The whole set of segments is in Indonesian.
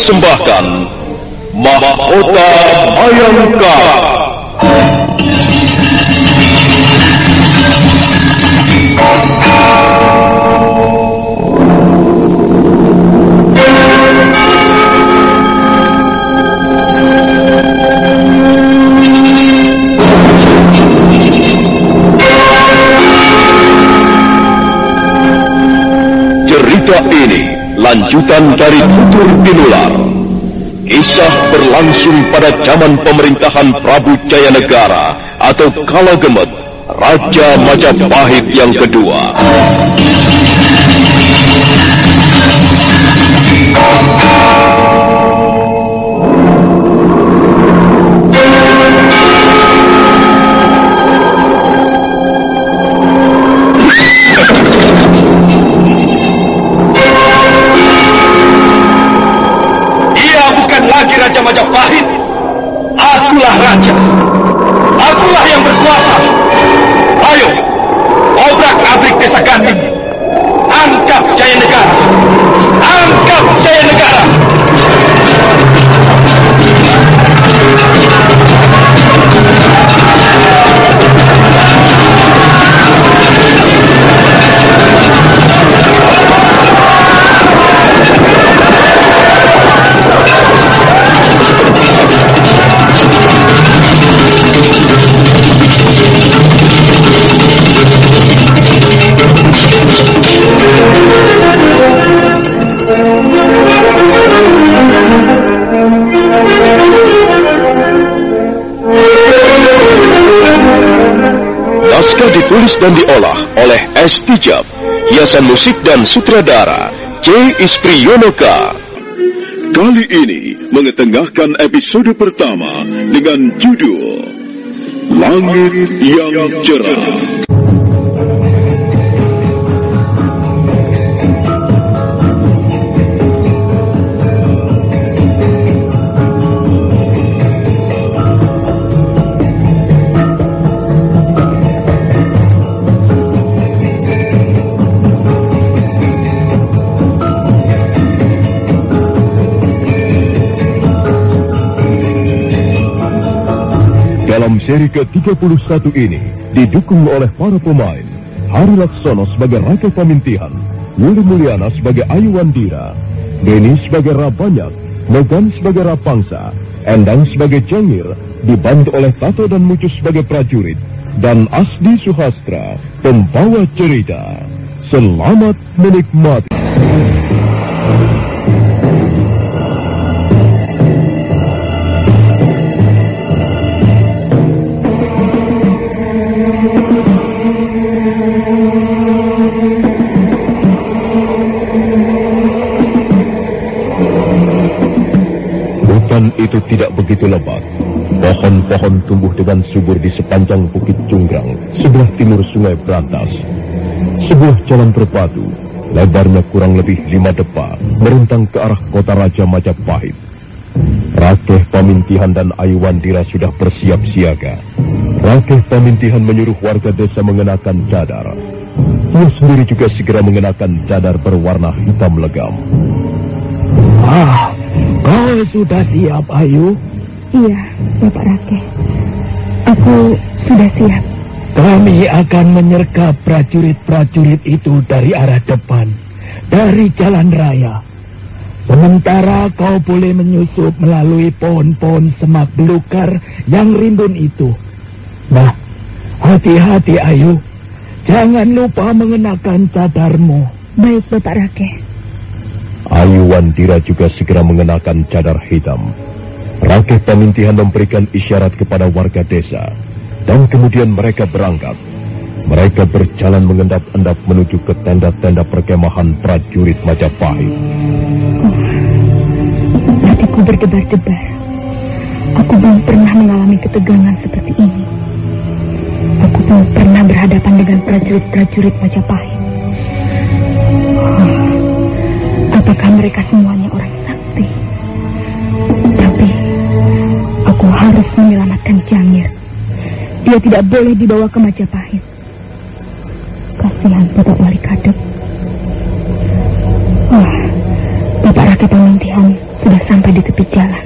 mempersembahkan Mahkota Mayangkara. Cerita lanjutan dari tutur tinular. Kisah berlangsung pada zaman pemerintahan Prabu Jayanegara atau Kala Gemet, Raja Majapahit yang kedua. Dia Raja Majapahit. Akulah Raja. Akulah yang berkuasa. Ayo, obrak-abrik desa Ganding. Angkap Jaya ditulis dan diolah oleh S. Tijab, hiasan musik dan sutradara C. Ispriyonoka. Kali ini mengetengahkan episode pertama dengan judul Langit yang Cerah. Seri ke-31 ini didukung oleh para pemain Hari Laksono sebagai Raka Pamintihan, Wuli Mulyana sebagai Ayu Wandira, Deni sebagai Rabanyak, Logan sebagai Rapangsa, Endang sebagai Jangir, dibantu oleh Tato dan Mucus sebagai prajurit, dan Asdi Suhastra, pembawa cerita. Selamat menikmati. Hutan itu tidak begitu lebat. Pohon-pohon tumbuh dengan subur di sepanjang Bukit Cunggrang, sebelah timur Sungai Berantas. Sebuah jalan berbatu, lebarnya kurang lebih lima depa, merentang ke arah kota Raja Majapahit. Rakeh Pamintihan dan Ayu Wandira sudah bersiap siaga. Rakeh Pamintihan menyuruh warga desa mengenakan cadar. Ia sendiri juga segera mengenakan cadar berwarna hitam legam. Ah, kau sudah siap, Ayu? Iya, Bapak Rakeh. Aku sudah siap. Kami akan menyergap prajurit-prajurit itu dari arah depan, dari jalan raya. Sementara kau boleh menyusup melalui pohon-pohon semak belukar yang rimbun itu. Nah, hati-hati Ayu. Jangan lupa mengenakan cadarmu. Baik, Bapak Rakeh. Ayu Wandira juga segera mengenakan cadar hitam. Rakeh Pamintihan memberikan isyarat kepada warga desa. Dan kemudian mereka berangkat. Mereka berjalan mengendap-endap menuju ke tenda-tenda perkemahan prajurit Majapahit. Oh, hatiku berdebar-debar. Aku belum pernah mengalami ketegangan seperti ini. Aku belum pernah berhadapan dengan prajurit-prajurit Majapahit. Oh, apakah mereka semuanya orang sakti? Tapi aku harus menyelamatkan Jangir. Dia tidak boleh dibawa ke Majapahit. Kasihan Bapak Wali Kadep. Wah, Bapak Rakyat Pemintihan sudah sampai di tepi jalan.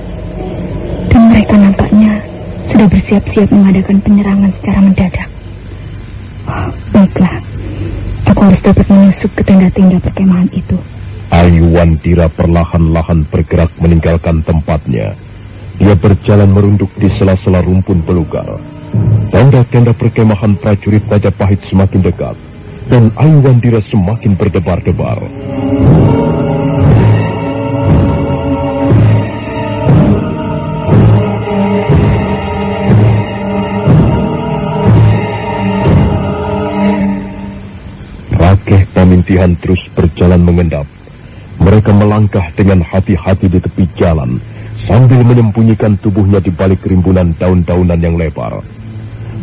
Dan mereka nampaknya sudah bersiap-siap mengadakan penyerangan secara mendadak. Oh, baiklah, aku harus dapat menyusup ke tenda-tenda perkemahan itu. Ayu Wandira perlahan-lahan bergerak meninggalkan tempatnya. Dia berjalan merunduk di sela-sela rumpun pelukar. Tenda-tenda perkemahan prajurit Majapahit semakin dekat, dan Ayu Wandira semakin berdebar-debar. Rakeh pemintihan terus berjalan mengendap. Mereka melangkah dengan hati-hati di tepi jalan, sambil menyembunyikan tubuhnya di balik rimbunan daun-daunan yang lebar.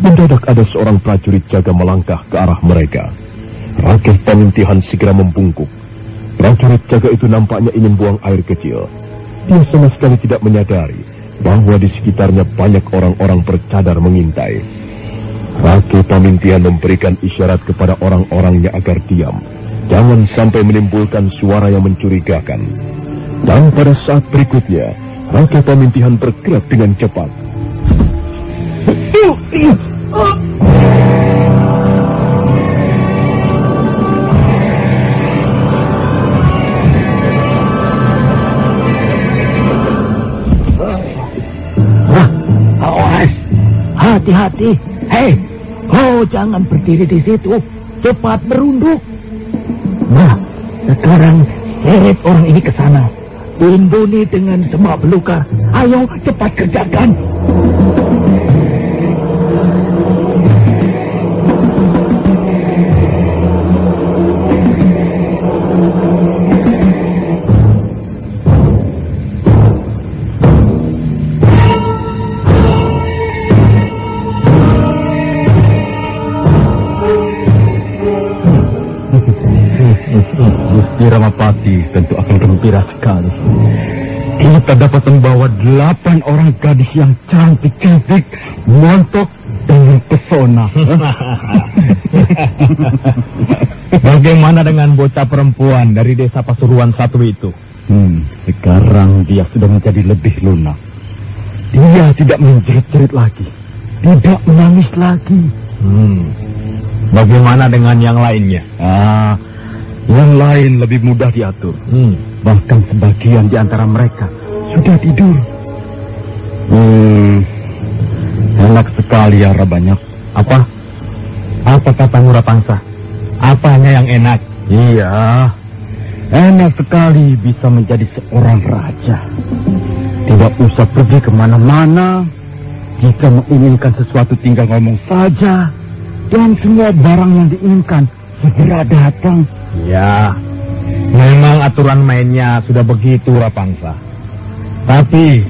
Mendadak ada seorang prajurit jaga melangkah ke arah mereka. Rakeh pemintihan segera membungkuk. Prajurit jaga itu nampaknya ingin buang air kecil. Dia sama sekali tidak menyadari bahwa di sekitarnya banyak orang-orang bercadar mengintai. Ratu Pamintian memberikan isyarat kepada orang-orangnya agar diam. Jangan sampai menimbulkan suara yang mencurigakan. Dan pada saat berikutnya, Ratu Pamintian bergerak dengan cepat. Hati-hati. Hei, kau jangan berdiri di situ. Cepat berunduk. Nah, sekarang seret orang ini ke sana. Timbuni dengan semak belukar. Ayo cepat kerjakan. Gusti Ramapati tentu akan gembira sekali. Kita dapat membawa delapan orang gadis yang cantik-cantik, montok, dan pesona. Bagaimana dengan bocah perempuan dari desa Pasuruan satu itu? Hmm, sekarang dia sudah menjadi lebih lunak. Dia tidak menjerit-jerit lagi. Tidak menangis lagi. Hmm. Bagaimana dengan yang lainnya? Ah, yang lain lebih mudah diatur. Hmm. Bahkan sebagian di antara mereka sudah tidur. Hmm, enak sekali ya banyak. Apa? Apa kata Murapangsa? Apanya yang enak? Iya, enak sekali bisa menjadi seorang raja. Tidak usah pergi ke mana-mana. Jika menginginkan sesuatu tinggal ngomong saja. Dan semua barang yang diinginkan segera datang. Ya, memang aturan mainnya sudah begitu Rapangsa. Tapi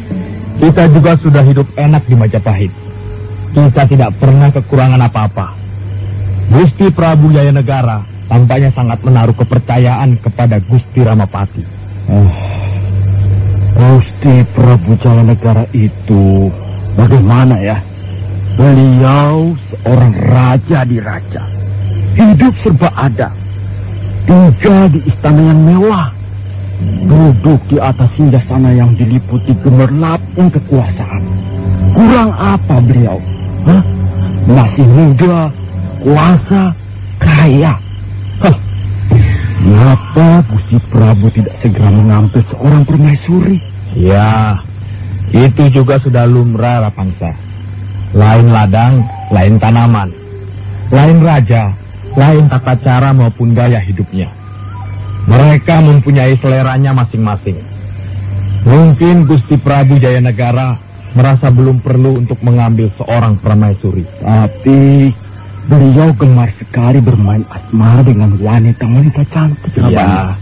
kita juga sudah hidup enak di Majapahit. Kita tidak pernah kekurangan apa-apa. Gusti Prabu Jaya Negara tampaknya sangat menaruh kepercayaan kepada Gusti Ramapati. Oh, Gusti Prabu Jaya Negara itu bagaimana ya? Beliau seorang raja di raja. Hidup serba ada. Tinggal di istana yang mewah. Duduk di atas sana yang diliputi gemerlapnya kekuasaan. Kurang apa beliau? Hah? Masih muda, kuasa, kaya. Kenapa Gusti Prabu tidak segera mengambil seorang permaisuri? Ya, itu juga sudah lumrah Rapangsa. Lain ladang, lain tanaman. Lain raja, lain tata cara maupun gaya hidupnya. Mereka mempunyai seleranya masing-masing. Mungkin Gusti Prabu Jayanegara merasa belum perlu untuk mengambil seorang permaisuri. Tapi beliau gemar sekali bermain asmara dengan wanita-wanita cantik. Iya.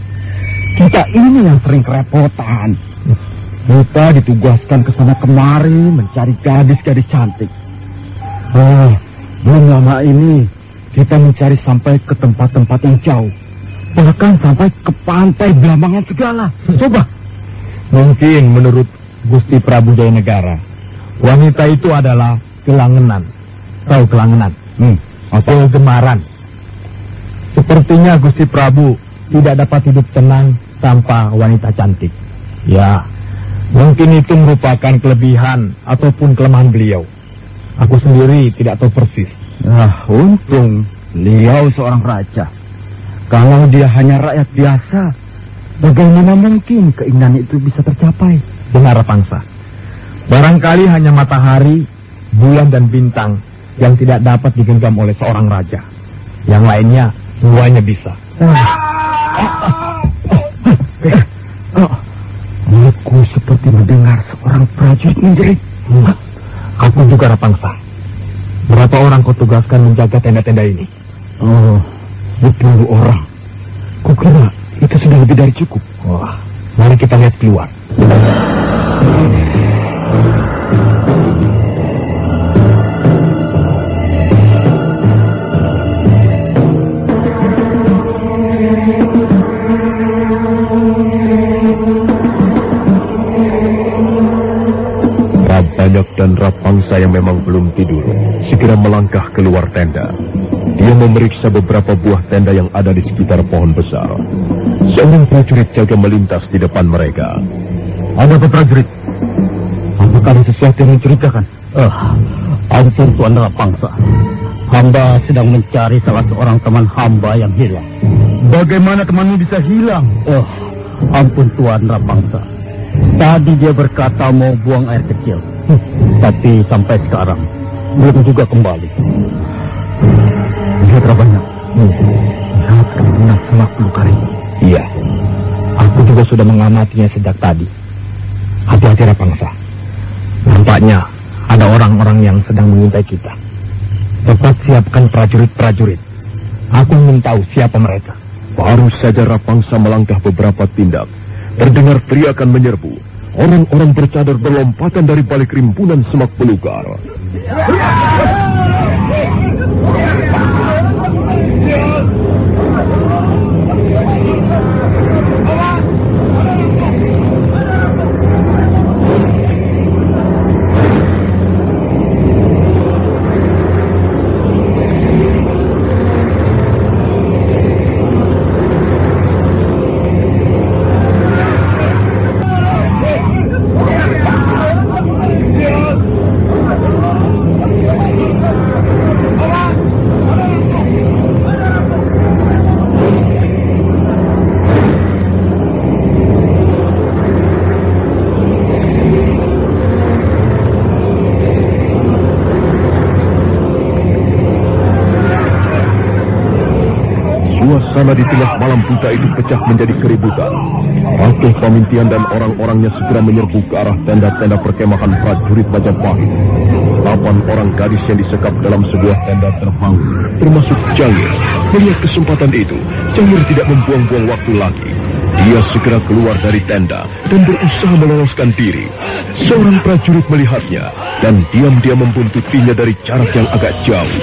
Kita ini yang sering kerepotan. Kita ditugaskan ke sana kemari mencari gadis-gadis cantik. Oh, belum lama ini kita mencari sampai ke tempat-tempat yang jauh. Bahkan sampai ke pantai Belambangan segala. Coba. Mungkin menurut Gusti Prabu Jaya Negara, wanita itu adalah kelangenan. Tahu kelangenan? Hmm. Atau gemaran. Sepertinya Gusti Prabu tidak dapat hidup tenang tanpa wanita cantik. Ya, mungkin itu merupakan kelebihan ataupun kelemahan beliau. Aku sendiri tidak tahu persis. Ah, untung beliau seorang raja. Kalau dia hanya rakyat biasa, bagaimana mungkin keinginan itu bisa tercapai? Benar, Pangsa. Barangkali hanya matahari, bulan dan bintang yang tidak dapat digenggam oleh seorang raja. Yang lainnya semuanya bisa. Mulutku seperti mendengar seorang prajurit menjerit. Aku juga Rapangsa. Berapa orang kau tugaskan menjaga tenda-tenda ini? Oh, sepuluh orang. Kukira itu sudah lebih dari cukup. Wah, mari kita lihat keluar. Rabanyak dan Rapangsa yang memang belum tidur segera melangkah keluar tenda. Dia memeriksa beberapa buah tenda yang ada di sekitar pohon besar. Seorang prajurit jaga melintas di depan mereka. Ada apa prajurit? Apakah ada sesuatu yang mencurigakan? Ah, ampun Tuan Rapangsa. Hamba sedang mencari salah seorang teman hamba yang hilang. Bagaimana temanmu bisa hilang? Oh, ampun Tuan Rapangsa. Tadi dia berkata mau buang air kecil. Tapi sampai sekarang belum juga kembali. Lihat Rabanya. Lihat kemungkinan semak luka ini. Iya. Aku juga sudah mengamatinya sejak tadi. Hati-hati Rapangsa. Nampaknya ada orang-orang yang sedang mengintai kita. Cepat siapkan prajurit-prajurit. Aku ingin tahu siapa mereka. Baru saja Rapangsa melangkah beberapa tindak, terdengar teriakan menyerbu. Orang-orang bercadar berlompatan dari balik rimbunan semak belukar. Suasana di tengah malam buta itu pecah menjadi keributan. Rakeh Pamintian dan orang-orangnya segera menyerbu ke arah tenda-tenda perkemahan prajurit Majapahit. Delapan orang gadis yang disekap dalam sebuah tenda terbang, termasuk Jangir. Melihat kesempatan itu, Jangir tidak membuang-buang waktu lagi. Dia segera keluar dari tenda dan berusaha meloloskan diri. Seorang prajurit melihatnya dan diam-diam membuntutinya dari jarak yang agak jauh.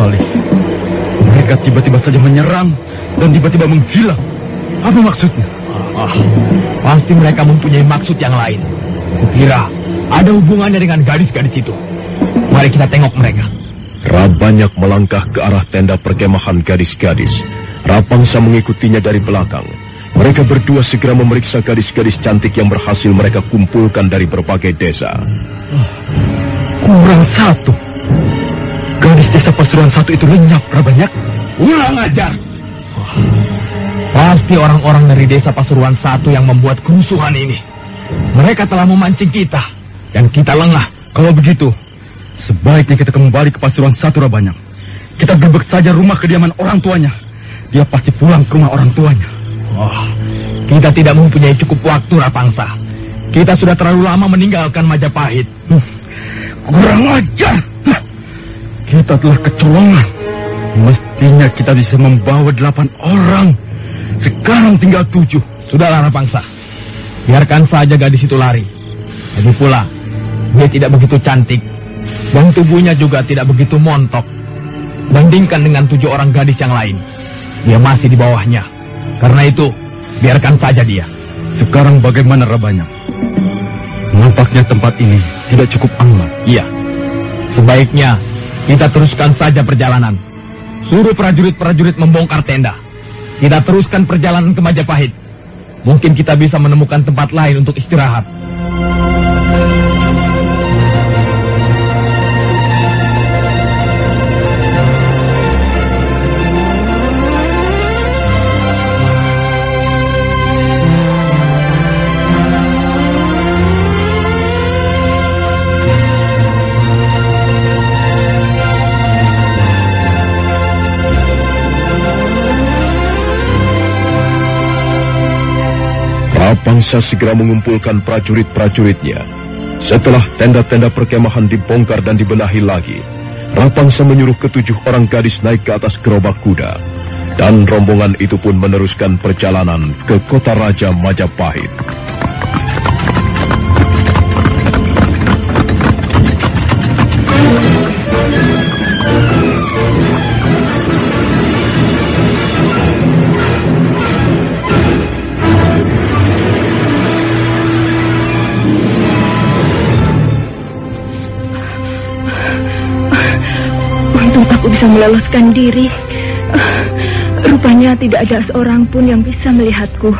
Sekali. Mereka tiba-tiba saja menyerang dan tiba-tiba menghilang. Apa maksudnya? Ah, pasti mereka mempunyai maksud yang lain. Kukira ada hubungannya dengan gadis-gadis itu. Mari kita tengok mereka. Rabanyak melangkah ke arah tenda perkemahan gadis-gadis. Rapangsa mengikutinya dari belakang. Mereka berdua segera memeriksa gadis-gadis cantik yang berhasil mereka kumpulkan dari berbagai desa. Kurang satu. Gadis desa Pasuruan satu itu lenyap, Rabanyak. Kurang ajar. Pasti orang-orang dari desa Pasuruan satu yang membuat kerusuhan ini. Mereka telah memancing kita. Dan kita lengah. Kalau begitu, sebaiknya kita kembali ke Pasuruan Satu Rabanyang. Kita gerbek saja rumah kediaman orang tuanya. Dia pasti pulang ke rumah orang tuanya. Oh, kita tidak mempunyai cukup waktu, Rapangsa. Kita sudah terlalu lama meninggalkan Majapahit. Hmm, kurang ajar. Kita telah kecolongan. Mestinya kita bisa membawa delapan orang. Sekarang tinggal tujuh. Sudahlah, Rapangsa. Biarkan saja gadis itu lari. Lagi pula, dia tidak begitu cantik. Dan tubuhnya juga tidak begitu montok. Bandingkan dengan tujuh orang gadis yang lain. Dia masih di bawahnya. Karena itu, biarkan saja dia. Sekarang bagaimana Rabanya? Nampaknya tempat ini tidak cukup aman. Iya. Sebaiknya kita teruskan saja perjalanan. Suruh prajurit-prajurit membongkar tenda. Kita teruskan perjalanan ke Majapahit. Mungkin kita bisa menemukan tempat lain untuk istirahat. Rapangsa segera mengumpulkan prajurit-prajuritnya. Setelah tenda-tenda perkemahan dibongkar dan dibenahi lagi, Rapangsa menyuruh ketujuh orang gadis naik ke atas gerobak kuda. Dan rombongan itu pun meneruskan perjalanan ke kota Raja Majapahit. Meloloskan diri. Rupanya tidak ada seorang pun yang bisa melihatku.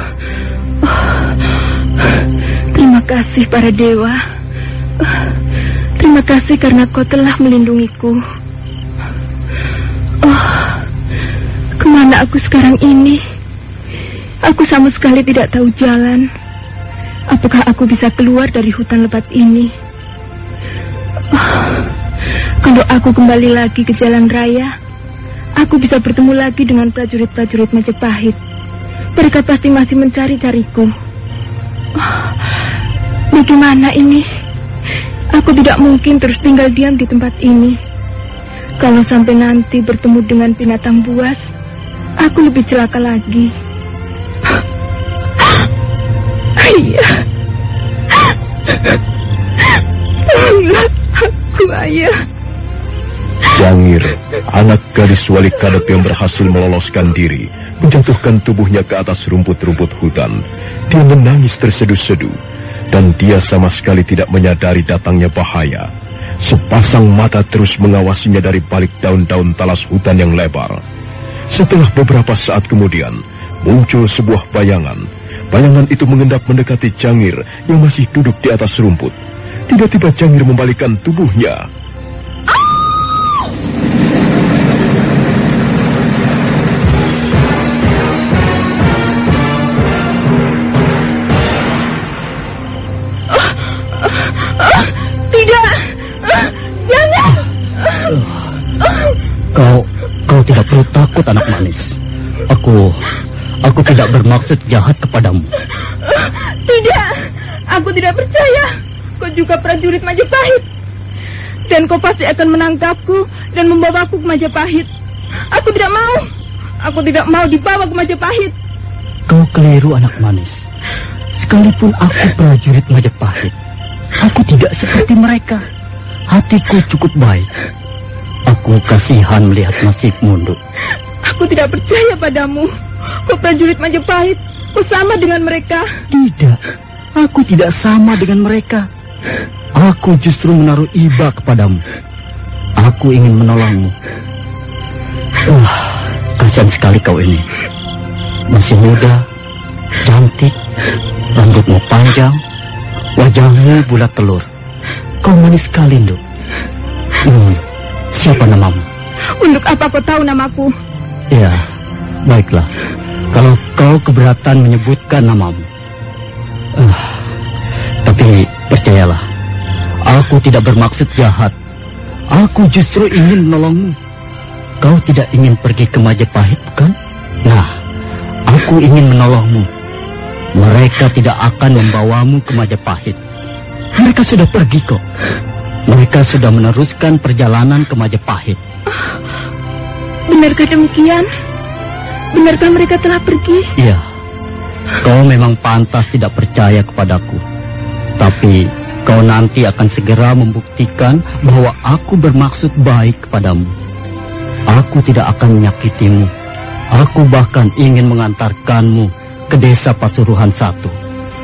Terima kasih para dewa. Terima kasih karena kau telah melindungiku. Oh, ke mana aku sekarang ini? Aku sama sekali tidak tahu jalan. Apakah aku bisa keluar dari hutan lebat ini? Ah, kalau aku kembali lagi ke jalan raya, aku bisa bertemu lagi dengan prajurit-prajurit Majapahit. Mereka pasti masih mencari-cariku. Ah, Bagaimana ini? Aku tidak mungkin terus tinggal diam di tempat ini. Kalau sampai nanti bertemu dengan binatang buas, aku lebih celaka lagi. Ayah. Tolonglah aku, ayah. Jangir, anak gadis wali kadep yang berhasil meloloskan diri, menjatuhkan tubuhnya ke atas rumput-rumput hutan. Dia menangis terseduh-seduh, dan dia sama sekali tidak menyadari datangnya bahaya. Sepasang mata terus mengawasinya dari balik daun-daun talas hutan yang lebar. Setelah beberapa saat kemudian, muncul sebuah bayangan. Bayangan itu mengendap mendekati Jangir yang masih duduk di atas rumput. Tiba-tiba Jangir membalikkan tubuhnya. Perlu takut anak manis. Aku, aku tidak bermaksud jahat kepadamu. Tidak. Aku tidak percaya. Kau juga prajurit Majapahit. Dan kau pasti akan menangkapku dan membawaku ke Majapahit. Aku tidak mau. Aku tidak mau dibawa ke Majapahit. Kau keliru anak manis. Sekalipun aku prajurit Majapahit, aku tidak seperti mereka. Hatiku cukup baik. Aku kasihan melihat nasibmu, Nduk. Aku tidak percaya padamu. Kau prajurit Majapahit. Kau sama dengan mereka. Tidak, aku tidak sama dengan mereka. Aku justru menaruh iba kepadamu. Aku ingin menolongmu. Wah, kasihan sekali kau ini. Masih muda, cantik, rambutmu panjang, wajahmu bulat telur. Kau manis sekali, Nduk. Hmm, siapa namamu? Untuk apa kau tahu namaku? Ya, baiklah. Kalau kau keberatan menyebutkan namamu. Ah, Tapi percayalah, aku tidak bermaksud jahat. Aku justru ingin menolongmu. Kau tidak ingin pergi ke Majapahit, bukan? Nah, aku ingin menolongmu. Mereka tidak akan membawamu ke Majapahit. Mereka sudah pergi kok. Mereka sudah meneruskan perjalanan ke Majapahit. Benarkah demikian? Benarkah mereka telah pergi? Iya. Kau memang pantas tidak percaya kepadaku. Tapi kau nanti akan segera membuktikan bahwa aku bermaksud baik kepadamu. Aku tidak akan menyakitimu. Aku bahkan ingin mengantarkanmu ke desa Pasuruhan satu.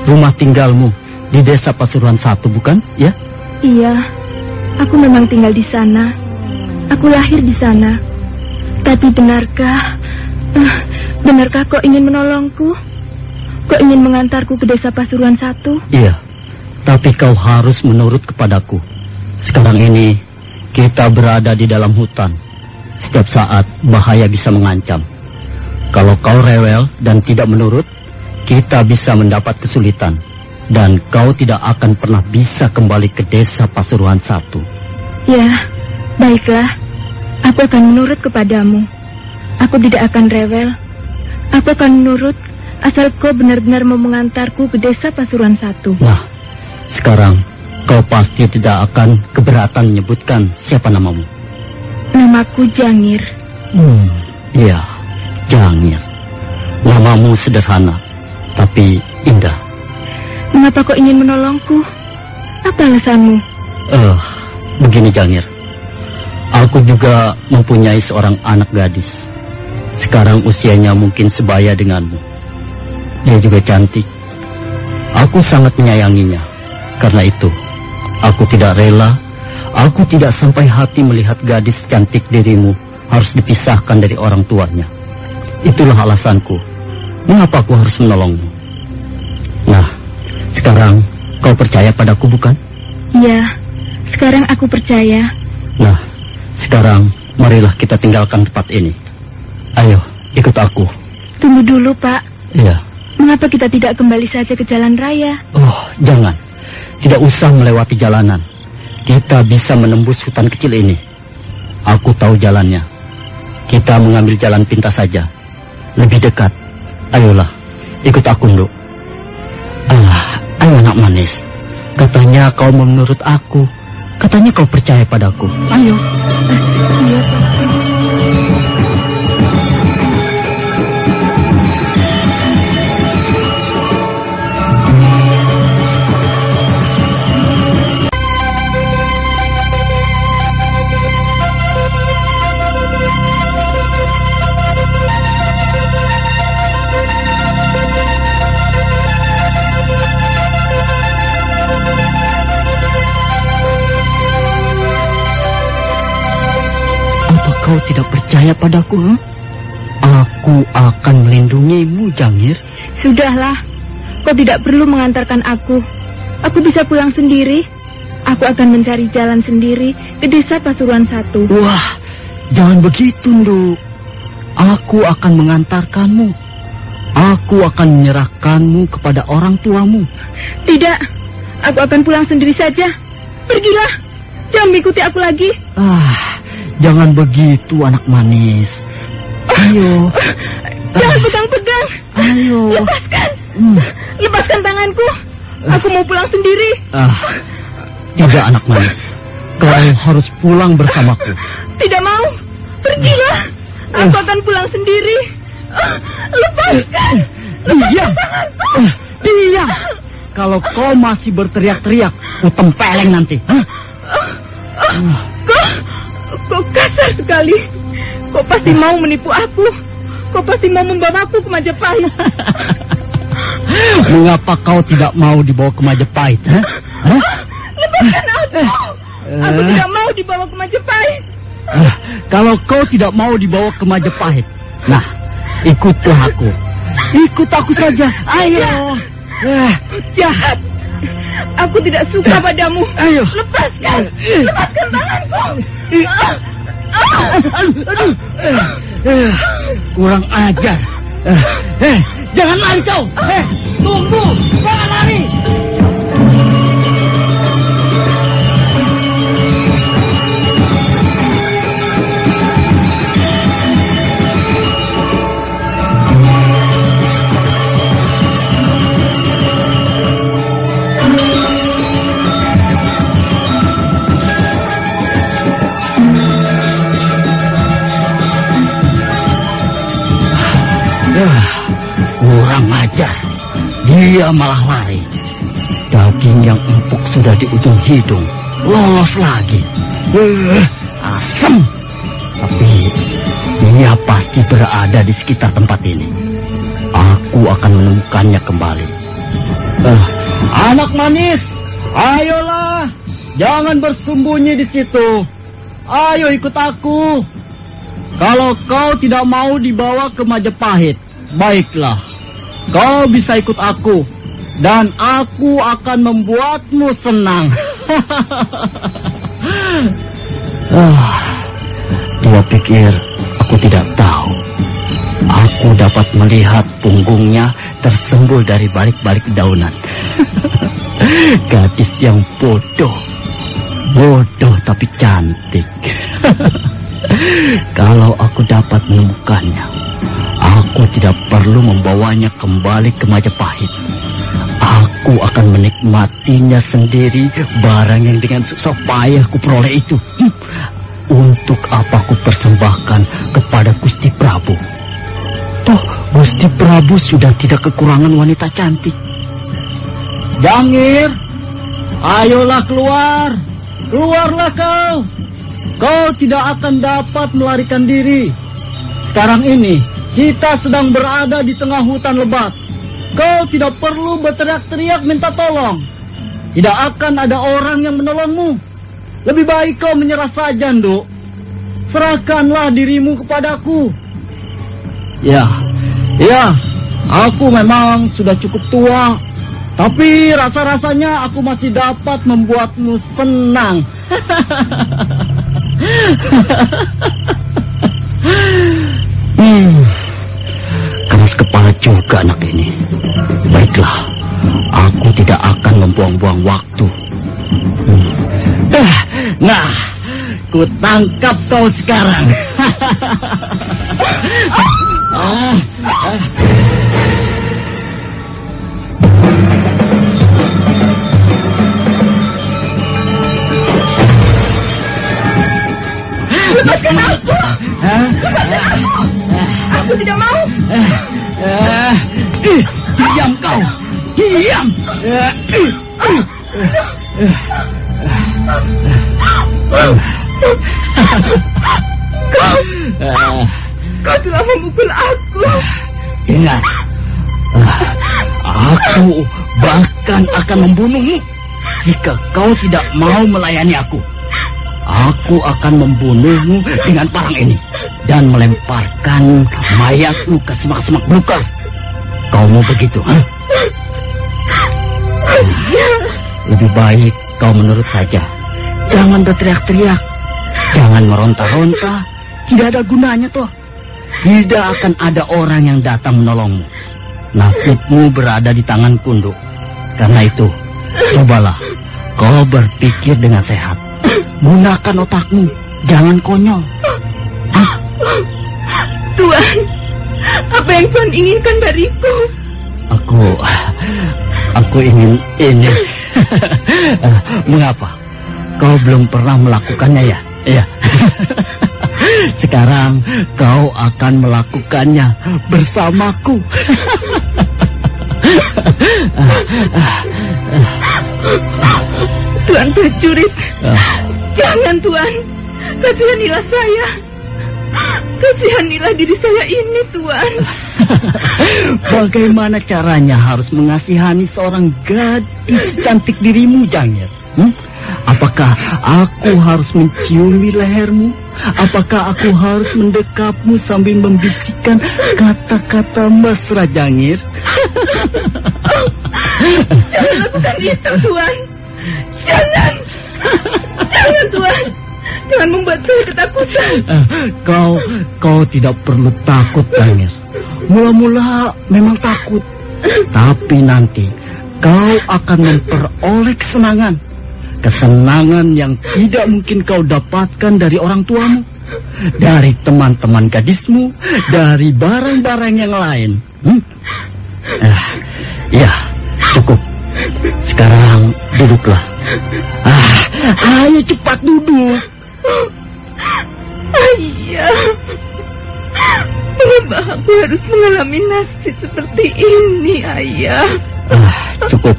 Rumah tinggalmu di desa Pasuruhan satu, bukan? Ya? Iya, aku memang tinggal di sana. Aku lahir di sana. Tapi benarkah, uh, benarkah kau ingin menolongku? Kau ingin mengantarku ke desa Pasuruan satu? Iya, tapi kau harus menurut kepadaku. Sekarang ini kita berada di dalam hutan. Setiap saat bahaya bisa mengancam. Kalau kau rewel dan tidak menurut, kita bisa mendapat kesulitan. Dan kau tidak akan pernah bisa kembali ke desa Pasuruan satu. Ya, baiklah. Aku akan menurut kepadamu. Aku tidak akan rewel. Aku akan menurut asal kau benar-benar mau mengantarku ke desa Pasuruan satu. Nah, sekarang kau pasti tidak akan keberatan menyebutkan siapa namamu. Namaku Jangir. Hmm, iya, Jangir. Namamu sederhana, tapi indah. Mengapa kau ingin menolongku? Apa alasanmu? Eh, uh, begini Jangir. Aku juga mempunyai seorang anak gadis. Sekarang usianya mungkin sebaya denganmu. Dia juga cantik. Aku sangat menyayanginya. Karena itu, aku tidak rela, aku tidak sampai hati melihat gadis cantik dirimu harus dipisahkan dari orang tuanya. Itulah alasanku. Mengapa aku harus menolongmu? Nah, sekarang kau percaya padaku bukan? Ya, sekarang aku percaya. Nah, sekarang marilah kita tinggalkan tempat ini. Ayo, ikut aku. Tunggu dulu, Pak. Iya. Mengapa kita tidak kembali saja ke jalan raya? Oh, jangan. Tidak usah melewati jalanan. Kita bisa menembus hutan kecil ini. Aku tahu jalannya. Kita mengambil jalan pintas saja. Lebih dekat. Ayolah, ikut aku, Nduk. Ah, ayo anak manis. Katanya kau menurut aku. Katanya kau percaya padaku. Ayo. Iya, tidak percaya padaku? Hmm? Aku akan melindungimu, Jangir. Sudahlah, kau tidak perlu mengantarkan aku. Aku bisa pulang sendiri. Aku akan mencari jalan sendiri ke desa Pasuruan satu. Wah, jangan begitu, Nduk. Aku akan mengantarkanmu. Aku akan menyerahkanmu kepada orang tuamu. Tidak, aku akan pulang sendiri saja. Pergilah, jangan mengikuti aku lagi. Ah, Jangan begitu anak manis. Ayo. Jangan pegang-pegang. Ayo. Lepaskan. Hmm. Lepaskan tanganku. Aku mau pulang sendiri. Ah, tidak anak manis. Kau harus pulang bersamaku. Tidak mau. Pergilah. Aku akan pulang sendiri. Lepaskan. Lepaskan Diam. tanganku. Diam. Kalau kau masih berteriak-teriak, ku tempeleng nanti. Hah? Kau, kau kasar sekali. Kau pasti mau menipu aku. Kau pasti mau membawaku ke Majapahit. Mengapa kau tidak mau dibawa ke Majapahit? Hah? Hah? Lepaskan aku. Aku tidak mau dibawa ke Majapahit. Ah, Kalau kau tidak mau dibawa ke Majapahit, nah, ikutlah aku. Ikut aku saja. Ayo. Ah, Jahat. Aku tidak suka padamu. Ayo. Lepaskan. Lepaskan tanganku. eh, kurang ajar. Eh, eh, jangan lari kau. Eh, tunggu. Jangan lari. Kurang ajar. Dia malah lari. Daging yang empuk sudah di ujung hidung. Lolos lagi. Uh, asem. Tapi dia pasti berada di sekitar tempat ini. Aku akan menemukannya kembali. Uh, anak manis, ayolah. Jangan bersembunyi di situ. Ayo ikut aku. Kalau kau tidak mau dibawa ke Majapahit, baiklah. Kau bisa ikut aku. Dan aku akan membuatmu senang. ah, dia pikir aku tidak tahu. Aku dapat melihat punggungnya tersembul dari balik-balik daunan. Gadis yang bodoh. Bodoh tapi cantik. Kalau aku dapat menemukannya, aku tidak perlu membawanya kembali ke Majapahit. Aku akan menikmatinya sendiri barang yang dengan susah payah kuperoleh itu. Hm. Untuk apa ku persembahkan kepada Gusti Prabu? Toh Gusti Prabu sudah tidak kekurangan wanita cantik. Jangir, ayolah keluar. Keluarlah kau. Kau tidak akan dapat melarikan diri. Sekarang ini, kita sedang berada di tengah hutan lebat. Kau tidak perlu berteriak-teriak minta tolong. Tidak akan ada orang yang menolongmu. Lebih baik kau menyerah saja, Nduk. Serahkanlah dirimu kepadaku. Ya, ya, aku memang sudah cukup tua. Tapi rasa-rasanya aku masih dapat membuatmu senang. hmm, keras kepala juga anak ini. Baiklah, aku tidak akan membuang-buang waktu. Hmm. Nah, ku tangkap kau sekarang. ah, ah. Lepaskan aku. Aku tidak mau. Diam kau. Diam. Kau, kau telah memukul aku. Dengar, aku bahkan akan membunuhmu jika kau tidak mau melayani aku. Aku akan membunuhmu dengan parang ini dan melemparkan mayatmu ke semak-semak belukar. Kau mau begitu, ha? Lebih baik kau menurut saja. Jangan berteriak-teriak. Jangan meronta-ronta. Tidak ada gunanya toh. Tidak akan ada orang yang datang menolongmu. Nasibmu berada di tangan kunduk. Karena itu, cobalah kau berpikir dengan sehat. Gunakan otakmu, jangan konyol. Hah? Tuan, apa yang Tuan inginkan dariku? Aku, aku ingin ini. Mengapa? Kau belum pernah melakukannya ya? Iya. Sekarang kau akan melakukannya bersamaku. Tuan prajurit, jangan Tuan, kasihanilah saya. Kasihanilah diri saya ini, Tuan. Bagaimana caranya harus mengasihani seorang gadis cantik dirimu, Jangir? Hmm? Apakah aku harus menciumi lehermu? Apakah aku harus mendekapmu sambil membisikkan kata-kata mesra Jangir? Jangan lakukan itu, Tuan. Jangan. Jangan, Tuan. Jangan membuat saya ketakutan. Kau, kau tidak perlu takut, Jangir. Mula-mula memang takut. Tapi nanti kau akan memperoleh kesenangan. Kesenangan yang tidak mungkin kau dapatkan dari orang tuamu. Dari teman-teman gadismu. Dari barang-barang yang lain. Hmm? Eh, ya, cukup. Sekarang duduklah. Ah, ayo cepat duduk. Ayah. Kenapa aku harus mengalami nasib seperti ini, Ayah? Ah, cukup.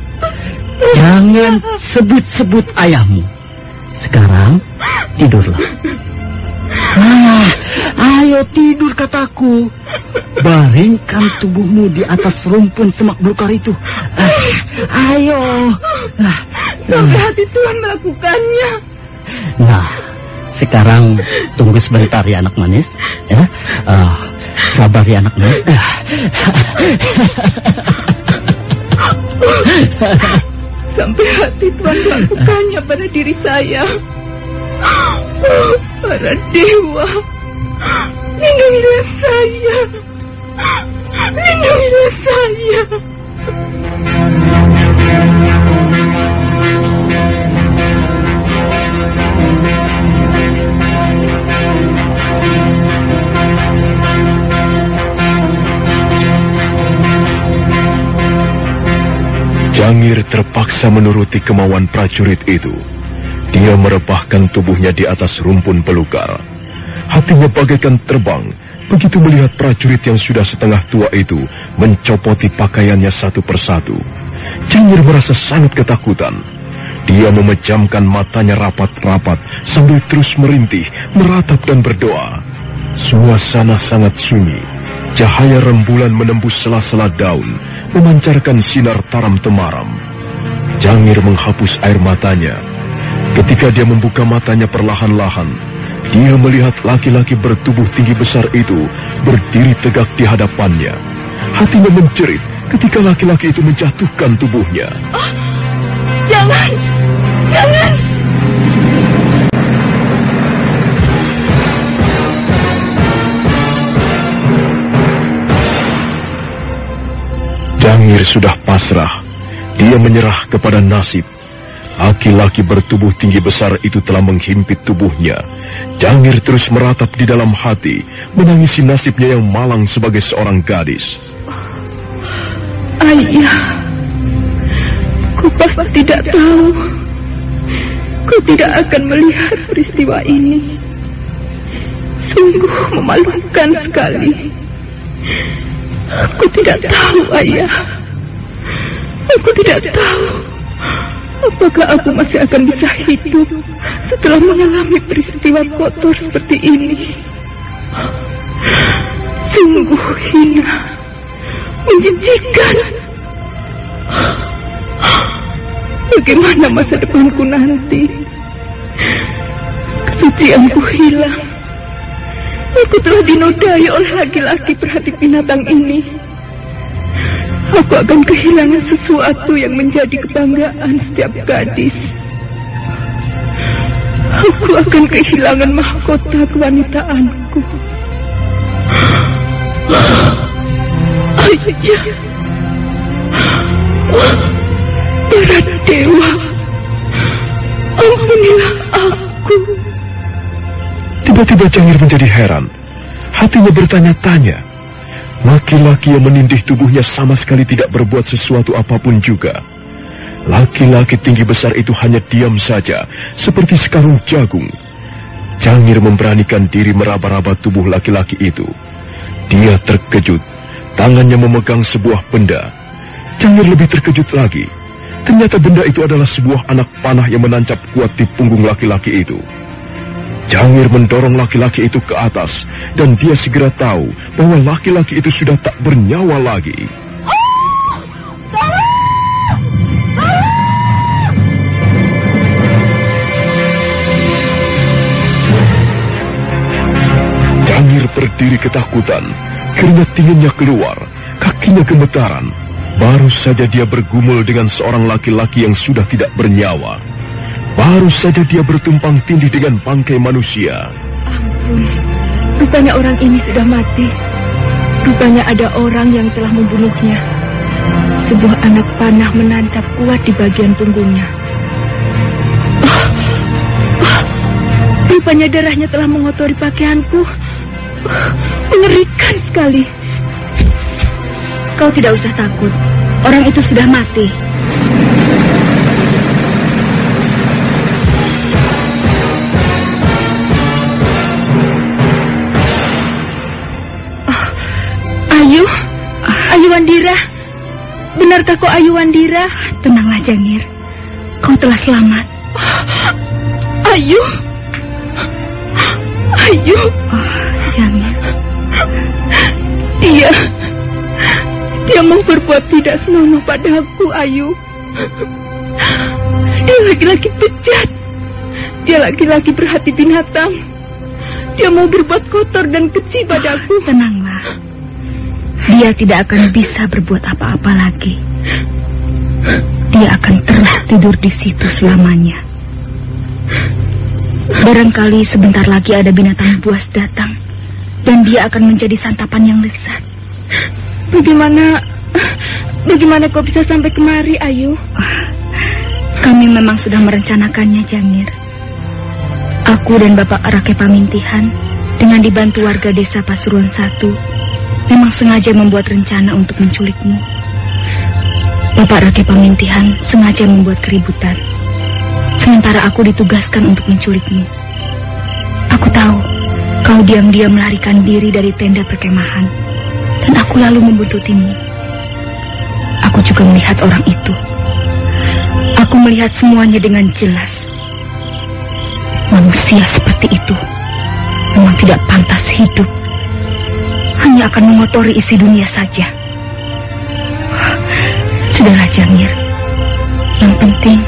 Jangan sebut-sebut ayahmu. Sekarang tidurlah. Ah, ayo tidur kataku. Baringkan tubuhmu di atas rumpun semak belukar itu. Ah, ayo. Ah, Sampai hati Tuhan melakukannya. Nah, sekarang tunggu sebentar ya anak manis. Ya, uh, sabar ya anak manis. Sampai hati Tuhan melakukannya pada diri saya. Para dewa, lindungilah saya. Jangir terpaksa menuruti kemauan prajurit itu. Dia merebahkan tubuhnya di atas rumpun pelukar. Hatinya bagaikan terbang begitu melihat prajurit yang sudah setengah tua itu mencopoti pakaiannya satu persatu. Jangir merasa sangat ketakutan. Dia memejamkan matanya rapat-rapat sambil terus merintih, meratap dan berdoa. Suasana sangat sunyi. Cahaya rembulan menembus sela-sela daun, memancarkan sinar taram temaram. Jangir menghapus air matanya. Ketika dia membuka matanya perlahan-lahan, dia melihat laki-laki bertubuh tinggi besar itu berdiri tegak di hadapannya. Hatinya menjerit ketika laki-laki itu menjatuhkan tubuhnya. Oh, jangan! Jangan! Jangir sudah pasrah. Dia menyerah kepada nasib. Laki-laki bertubuh tinggi besar itu telah menghimpit tubuhnya. Jangir terus meratap di dalam hati, menangisi nasibnya yang malang sebagai seorang gadis. Ayah, ku pasti tidak tahu. Ku tidak akan melihat peristiwa ini. Sungguh memalukan sekali. Aku tidak tahu, Ayah. Aku tidak tahu apakah aku masih akan bisa hidup setelah mengalami peristiwa kotor seperti ini. Sungguh hina, menjijikan. Bagaimana masa depanku nanti? Kesucianku hilang. Aku telah dinodai oleh laki-laki perhati binatang ini. Aku akan kehilangan sesuatu yang menjadi kebanggaan setiap gadis. Aku akan kehilangan mahkota kewanitaanku. Ayah. Para dewa. Ampunilah aku. Tiba-tiba Jangir menjadi heran. Hatinya bertanya-tanya. Laki-laki yang menindih tubuhnya sama sekali tidak berbuat sesuatu apa pun juga. Laki-laki tinggi besar itu hanya diam saja, seperti sekarung jagung. Jangir memberanikan diri meraba-raba tubuh laki-laki itu. Dia terkejut, tangannya memegang sebuah benda. Jangir lebih terkejut lagi. Ternyata benda itu adalah sebuah anak panah yang menancap kuat di punggung laki-laki itu. Jangir mendorong laki-laki itu ke atas, dan dia segera tahu bahwa laki-laki itu sudah tak bernyawa lagi. Jangir berdiri ketakutan, keringat dinginnya keluar, kakinya gemetaran. Baru saja dia bergumul dengan seorang laki-laki yang sudah tidak bernyawa. Baru saja dia bertumpang tindih dengan bangkai manusia. Ampun, rupanya orang ini sudah mati. Rupanya ada orang yang telah membunuhnya. Sebuah anak panah menancap kuat di bagian punggungnya. Rupanya darahnya telah mengotori pakaianku. Mengerikan sekali. Kau tidak usah takut. Orang itu sudah mati. Wandira, benarkah kau Ayu Wandira? Tenanglah Jangir, kau telah selamat. Ayu, Ayu. Oh, Jangir. Dia, dia mau berbuat tidak senonoh padaku, Ayu. Dia laki-laki bejat. Dia laki-laki berhati binatang. Dia mau berbuat kotor dan keji padaku. Tenanglah. Dia tidak akan bisa berbuat apa-apa lagi. Dia akan terus tidur di situ selamanya. Barangkali sebentar lagi ada binatang buas datang dan dia akan menjadi santapan yang lezat. Bagaimana bagaimana kau bisa sampai kemari, Ayu? Kami memang sudah merencanakannya, Jangir. Aku dan Bapak Rake Pamintihan dengan dibantu warga desa Pasuruan Satu memang sengaja membuat rencana untuk menculikmu. Bapak Rake Pamintihan sengaja membuat keributan. Sementara aku ditugaskan untuk menculikmu. Aku tahu kau diam-diam melarikan diri dari tenda perkemahan. Dan aku lalu membuntutimu. Aku juga melihat orang itu. Aku melihat semuanya dengan jelas. Manusia seperti itu memang tidak pantas hidup. Hanya akan mengotori isi dunia saja. Sudahlah Jamir. Yang penting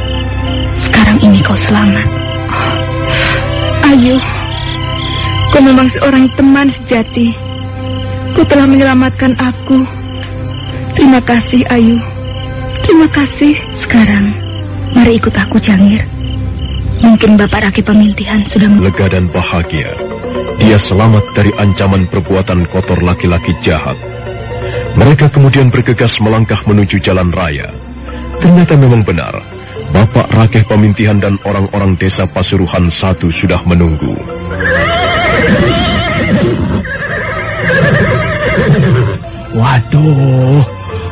sekarang ini kau selamat. Ayu, kau memang seorang teman sejati. Kau telah menyelamatkan aku. Terima kasih, Ayu. Terima kasih. Sekarang, mari ikut aku, Jangir. Mungkin Bapak Raki Pemintihan sudah lega dan bahagia. Dia selamat dari ancaman perbuatan kotor laki-laki jahat. Mereka kemudian bergegas melangkah menuju jalan raya. Ternyata memang benar, Bapak Rakeh Pemintihan dan orang-orang desa Pasuruhan satu sudah menunggu. Waduh,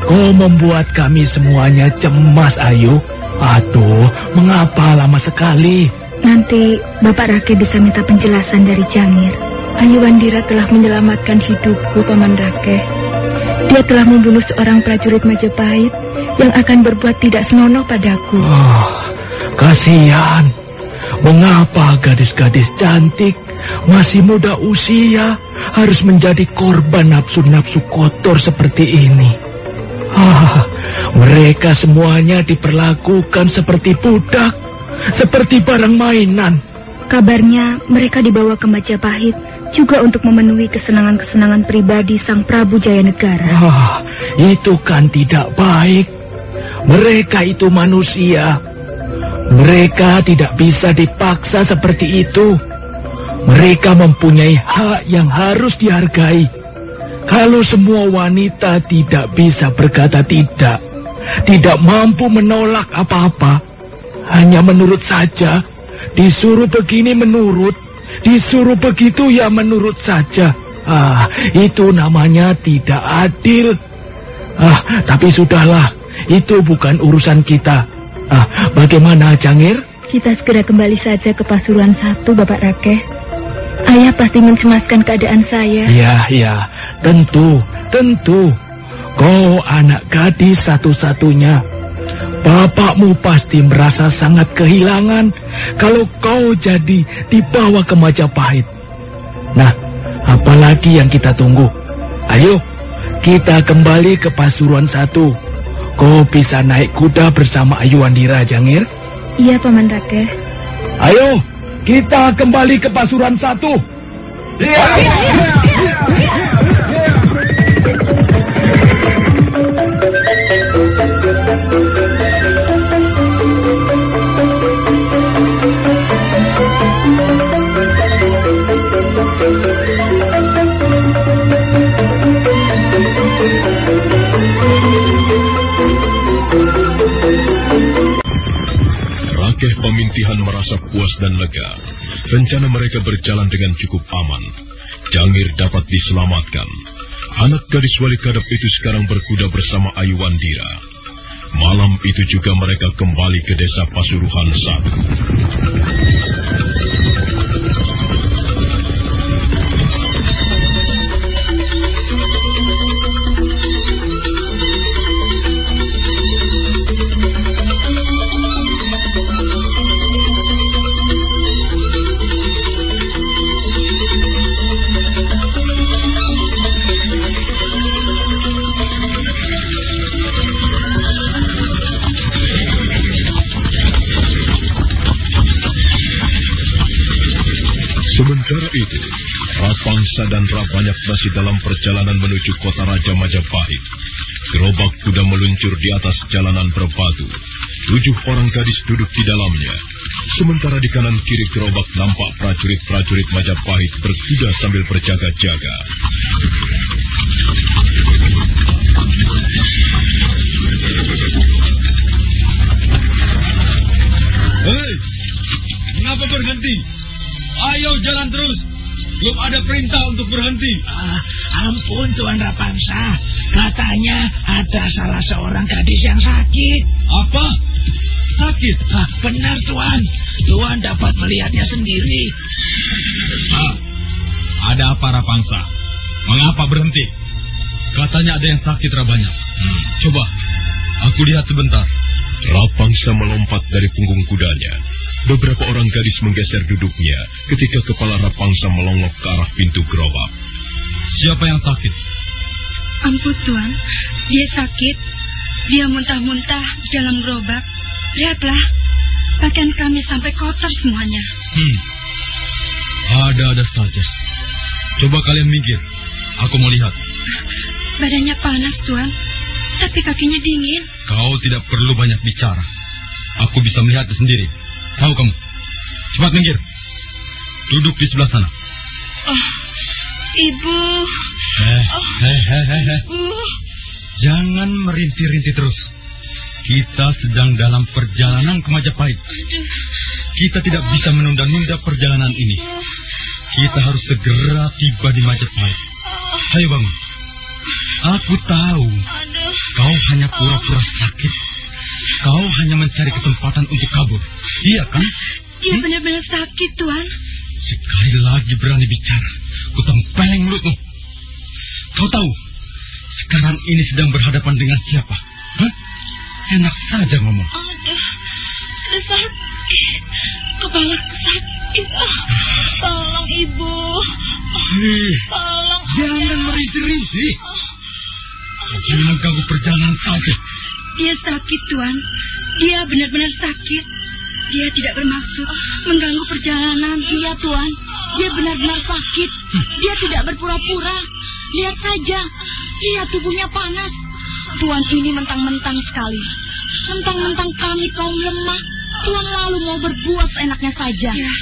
kau membuat kami semuanya cemas, Ayu. Aduh, mengapa lama sekali? Nanti Bapak Rake bisa minta penjelasan dari Jangir. Ayu Wandira telah menyelamatkan hidupku, Paman Rake. Dia telah membunuh seorang prajurit Majapahit yang akan berbuat tidak senonoh padaku. Oh, kasihan. Mengapa gadis-gadis cantik masih muda usia harus menjadi korban nafsu-nafsu kotor seperti ini? Ah, mereka semuanya diperlakukan seperti budak, seperti barang mainan. Kabarnya mereka dibawa ke Majapahit juga untuk memenuhi kesenangan-kesenangan pribadi Sang Prabu Jayanegara. Ah, itu kan tidak baik. Mereka itu manusia. Mereka tidak bisa dipaksa seperti itu. Mereka mempunyai hak yang harus dihargai. Kalau semua wanita tidak bisa berkata tidak, tidak mampu menolak apa-apa, hanya menurut saja, disuruh begini menurut, disuruh begitu ya menurut saja. Ah, itu namanya tidak adil. Ah, tapi sudahlah, itu bukan urusan kita. Ah, bagaimana, Jangir? Kita segera kembali saja ke Pasuruan satu, Bapak Rakeh. Ayah pasti mencemaskan keadaan saya. Ya, ya, tentu, tentu. Kau anak gadis satu-satunya. Bapakmu pasti merasa sangat kehilangan kalau kau jadi dibawa ke Majapahit. Nah, apalagi yang kita tunggu? Ayo, kita kembali ke Pasuruan satu. Kau bisa naik kuda bersama Ayu Wandira, Jangir? Iya, Paman Rake. Ayo, kita kembali ke Pasuruan satu. Iya. Rakeh Pemintihan merasa puas dan lega. Rencana mereka berjalan dengan cukup aman. Jangir dapat diselamatkan. Anak gadis wali kadap itu sekarang berkuda bersama Ayu Wandira. Malam itu juga mereka kembali ke desa Pasuruhan satu. Sementara itu, Rapangsa dan Rabanyak masih dalam perjalanan menuju kota Raja Majapahit. Gerobak kuda meluncur di atas jalanan berbatu. Tujuh orang gadis duduk di dalamnya. Sementara di kanan kiri gerobak nampak prajurit-prajurit Majapahit berkuda sambil berjaga-jaga. Hei, kenapa berhenti? Ayo jalan terus. Belum ada perintah untuk berhenti. Ah, ampun Tuan Rapangsa, katanya ada salah seorang gadis yang sakit. Apa? Sakit? Ah, benar Tuan, Tuan dapat melihatnya sendiri. Ah, ada apa Rapangsa? Mengapa berhenti? Katanya ada yang sakit Rabanya. Hmm, coba, aku lihat sebentar. Rapangsa melompat dari punggung kudanya. Beberapa orang gadis menggeser duduknya ketika kepala Rapangsa melongok ke arah pintu gerobak. Siapa yang sakit? Ampun Tuan, dia sakit. Dia muntah-muntah di dalam gerobak. Lihatlah, pakaian kami sampai kotor semuanya. Hmm. Ada-ada saja. Coba kalian minggir. Aku mau lihat. Badannya panas Tuan, tapi kakinya dingin. Kau tidak perlu banyak bicara. Aku bisa melihat sendiri. Tahu kamu. Cepat minggir. Duduk di sebelah sana. Oh, Ibu. Eh, Oh. hei, hei, hei, hei. Ibu. Jangan merintih-rintih terus. Kita sedang dalam perjalanan ke Majapahit. Kita tidak bisa menunda-nunda perjalanan ini. Kita harus segera tiba di Majapahit. Ayo bangun. Aku tahu kau hanya pura-pura sakit. Kau hanya mencari kesempatan untuk kabur. Iya kan? Dia benar-benar sakit, Tuan. Sekali lagi berani bicara. Ku tempeleng mulutmu. Kau tahu, sekarang ini sedang berhadapan dengan siapa? Hah? Enak saja ngomong. Aduh. Aduh, sakit. Kepala sakit. Ah, tolong, Ibu. Hei, Tolong. jangan merintih-rintih. Jangan mengganggu perjalanan saja. Dia sakit, Tuan. Dia benar-benar sakit. Dia tidak bermaksud mengganggu perjalanan. Iya, Tuan. Dia benar-benar sakit. Dia tidak berpura-pura. Lihat saja. Lihat tubuhnya panas. Tuan ini mentang-mentang sekali. Mentang-mentang kami kaum lemah. Tuan lalu mau berbuat seenaknya saja. Ya,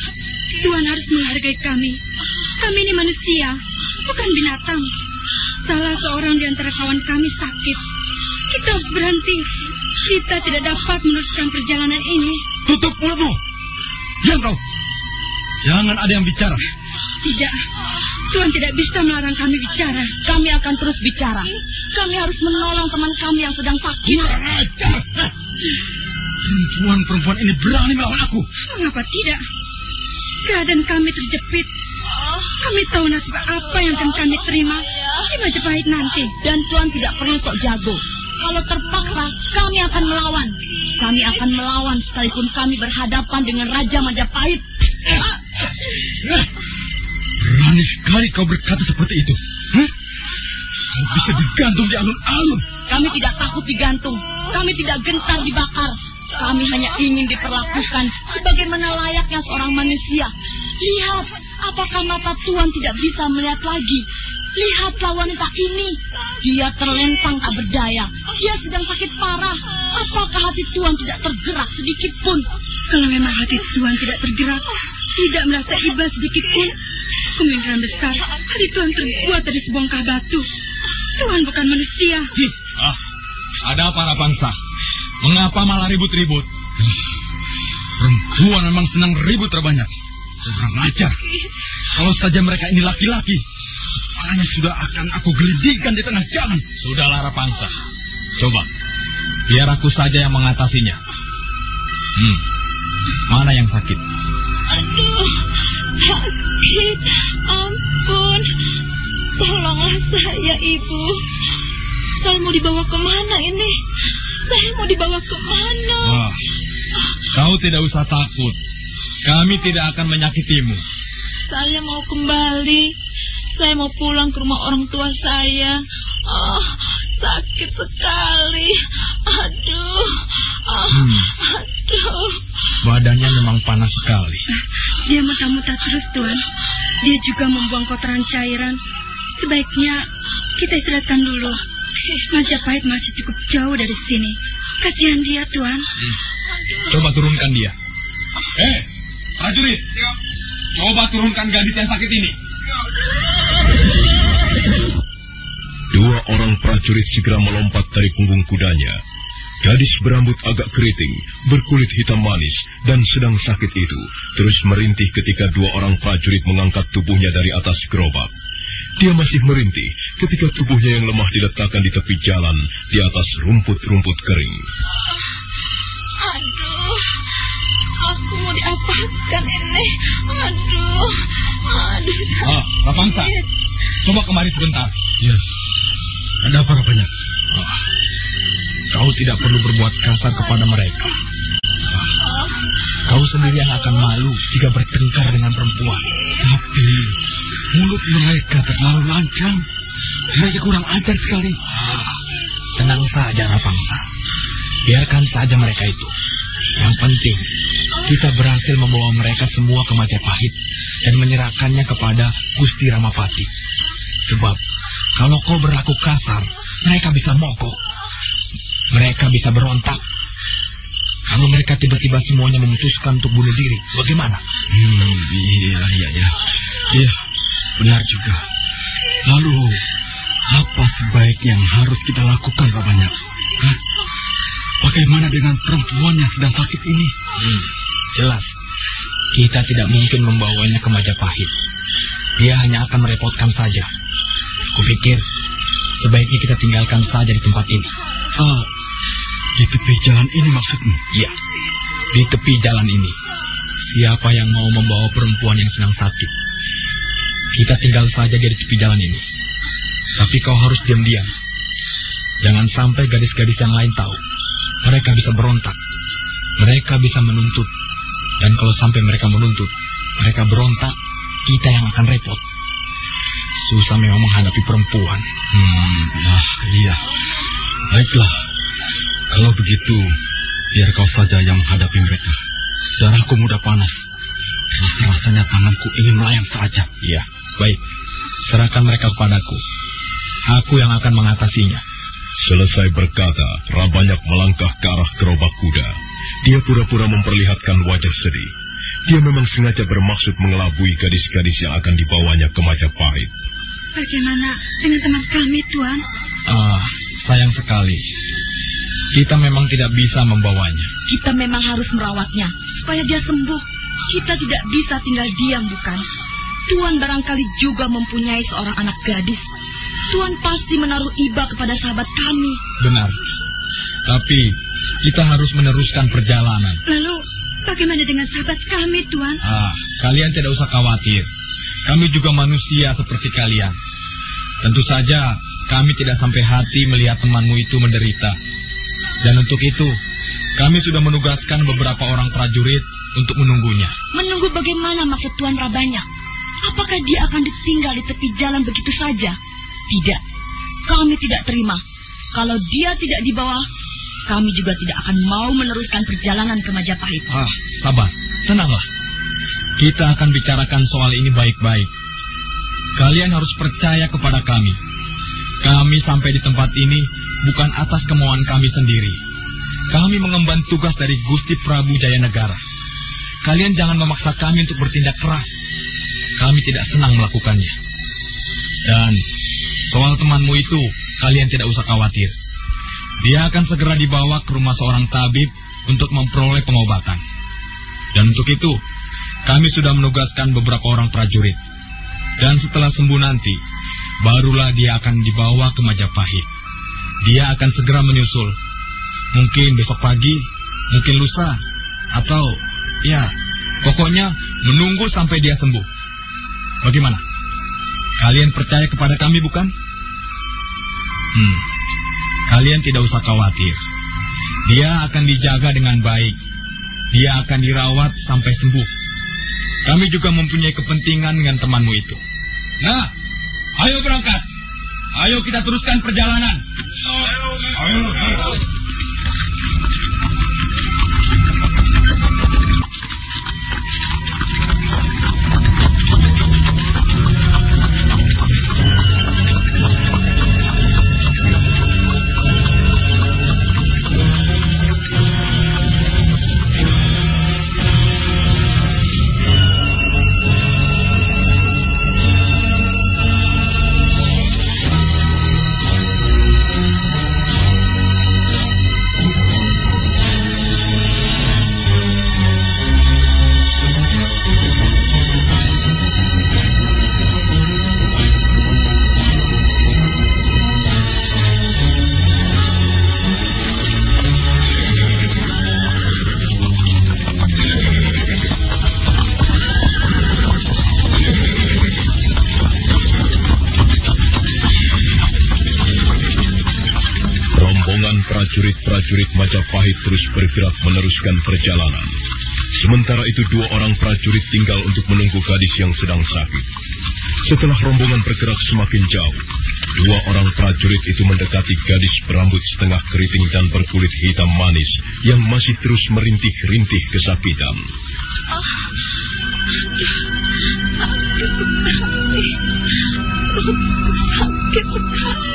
Tuan harus menghargai kami. Kami ini manusia, bukan binatang. Salah seorang di antara kawan kami sakit. Kita harus berhenti. Kita tidak dapat meneruskan perjalanan ini. Tutup mulutmu. Diam kau. Jangan ada yang bicara. Tidak. Tuhan tidak bisa melarang kami bicara. Kami akan terus bicara. Kami harus menolong teman kami yang sedang sakit. Ajar. Perempuan-perempuan ini berani melawan aku. Mengapa tidak? Keadaan kami terjepit. Kami tahu nasib apa yang akan kami terima di Majapahit nanti. Dan Tuhan tidak perlu sok jago. Kalau terpaksa, kami akan melawan. Kami akan melawan sekalipun kami berhadapan dengan Raja Majapahit. Berani sekali kau berkata seperti itu. Hah? Kau bisa digantung di alun-alun. Kami tidak takut digantung. Kami tidak gentar dibakar. Kami hanya ingin diperlakukan sebagaimana layaknya seorang manusia. Lihat, apakah mata Tuhan tidak bisa melihat lagi? Lihatlah wanita ini. Dia terlentang tak berdaya. Dia sedang sakit parah. Apakah hati Tuhan tidak tergerak sedikit pun? Kalau memang hati Tuhan tidak tergerak, tidak merasa iba sedikit pun, kemungkinan besar hati Tuhan terbuat dari sebongkah batu. Tuhan bukan manusia. Hi, ah, ada apa Rapangsa? Mengapa malah ribut-ribut? Perempuan memang senang ribut terbanyak. Kurang ajar. Kalau saja mereka ini laki-laki, kepalanya sudah akan aku gelindingkan di tengah jalan. Sudahlah Rapangsa. Coba, biar aku saja yang mengatasinya. Hmm, mana yang sakit? Aduh, sakit. Ampun. Tolonglah saya, Ibu. Saya mau dibawa ke mana ini? Saya mau dibawa ke mana? Wah, kau tidak usah takut. Kami tidak akan menyakitimu. Saya mau kembali. Saya mau pulang ke rumah orang tua saya. Oh, sakit sekali. Aduh. Oh, Hmm. Aduh. Badannya memang panas sekali. Dia muntah-muntah terus, Tuan. Dia juga membuang kotoran cairan. Sebaiknya kita istirahatkan dulu. Majapahit masih cukup jauh dari sini. Kasihan dia, Tuan. Hmm. Coba turunkan dia. Eh, prajurit. Coba turunkan gadis yang sakit ini. Dua orang prajurit segera melompat dari punggung kudanya. Gadis berambut agak keriting, berkulit hitam manis, dan sedang sakit itu terus merintih ketika dua orang prajurit mengangkat tubuhnya dari atas gerobak. Dia masih merintih ketika tubuhnya yang lemah diletakkan di tepi jalan di atas rumput-rumput kering. Aduh, aku mau diapakan ini? Aduh, aduh. Ah, Rapangsa, coba kemari sebentar. Yes. Ada apa banyak? Ah, kau tidak perlu berbuat kasar kepada mereka. Kau sendiri yang akan malu jika bertengkar dengan perempuan. Tapi mulut mereka terlalu lancang. Mereka kurang ajar sekali. Ah, tenang saja, Rapangsa. Biarkan saja mereka itu. Yang penting, kita berhasil membawa mereka semua ke Majapahit dan menyerahkannya kepada Gusti Ramapati. Sebab, kalau kau berlaku kasar, mereka bisa mogok. Mereka bisa berontak. Kalau mereka tiba-tiba semuanya memutuskan untuk bunuh diri, bagaimana? Hmm, iya, iya, iya. Iya, benar juga. Lalu, apa sebaiknya yang harus kita lakukan, Pak Banyak? Hah? Bagaimana dengan perempuan yang sedang sakit ini? Hmm, jelas. Kita tidak mungkin membawanya ke Majapahit. Dia hanya akan merepotkan saja. Kupikir, sebaiknya kita tinggalkan saja di tempat ini. Ah, di tepi jalan ini maksudmu? Iya, di tepi jalan ini. Siapa yang mau membawa perempuan yang sedang sakit? Kita tinggal saja di tepi jalan ini. Tapi kau harus diam-diam. Jangan sampai gadis-gadis yang lain tahu. Mereka bisa berontak. Mereka bisa menuntut. Dan kalau sampai mereka menuntut, mereka berontak, kita yang akan repot. Susah memang menghadapi perempuan. Hmm, nah, iya. Baiklah. Kalau begitu, biar kau saja yang menghadapi mereka. Darahku mudah panas. Rasa-rasanya tanganku ingin melayang saja. Iya, baik. Serahkan mereka kepadaku. Aku yang akan mengatasinya. Selesai berkata, Rabanyak melangkah ke arah gerobak kuda. Dia pura-pura memperlihatkan wajah sedih. Dia memang sengaja bermaksud mengelabui gadis-gadis yang akan dibawanya ke Majapahit. Bagaimana dengan teman kami, Tuan? Ah, sayang sekali. Kita memang tidak bisa membawanya. Kita memang harus merawatnya supaya dia sembuh. Kita tidak bisa tinggal diam, bukan? Tuan barangkali juga mempunyai seorang anak gadis. Tuan pasti menaruh iba kepada sahabat kami. Benar. Tapi kita harus meneruskan perjalanan. Lalu, bagaimana dengan sahabat kami, Tuan? Ah, kalian tidak usah khawatir. Kami juga manusia seperti kalian. Tentu saja kami tidak sampai hati melihat temanmu itu menderita. Dan untuk itu, kami sudah menugaskan beberapa orang prajurit untuk menunggunya. Menunggu bagaimana maksud Tuan Rabanya? Apakah dia akan ditinggal di tepi jalan begitu saja? Tidak. Kami tidak terima. Kalau dia tidak dibawa, kami juga tidak akan mau meneruskan perjalanan ke Majapahit. Ah, sabar. Tenanglah. Kita akan bicarakan soal ini baik-baik. Kalian harus percaya kepada kami. Kami sampai di tempat ini bukan atas kemauan kami sendiri. Kami mengemban tugas dari Gusti Prabu Jayanegara. Kalian jangan memaksa kami untuk bertindak keras. Kami tidak senang melakukannya. Dan soal temanmu itu, kalian tidak usah khawatir. Dia akan segera dibawa ke rumah seorang tabib untuk memperoleh pengobatan. Dan untuk itu, kami sudah menugaskan beberapa orang prajurit. Dan setelah sembuh nanti, barulah dia akan dibawa ke Majapahit. Dia akan segera menyusul. Mungkin besok pagi, mungkin lusa, atau ya, pokoknya menunggu sampai dia sembuh. Bagaimana? Kalian percaya kepada kami bukan? Hmm. Kalian tidak usah khawatir. Dia akan dijaga dengan baik. Dia akan dirawat sampai sembuh. Kami juga mempunyai kepentingan dengan temanmu itu. Nah, ayo berangkat. Ayo kita teruskan perjalanan. Ayo, ayo. prajurit meneruskan perjalanan. Sementara itu dua orang prajurit tinggal untuk menunggu gadis yang sedang sakit. Setelah rombongan bergerak semakin jauh, dua orang prajurit itu mendekati gadis berambut setengah keriting dan berkulit hitam manis yang masih terus merintih-rintih kesakitan. Oh, sekali. Perutku sakit sekali.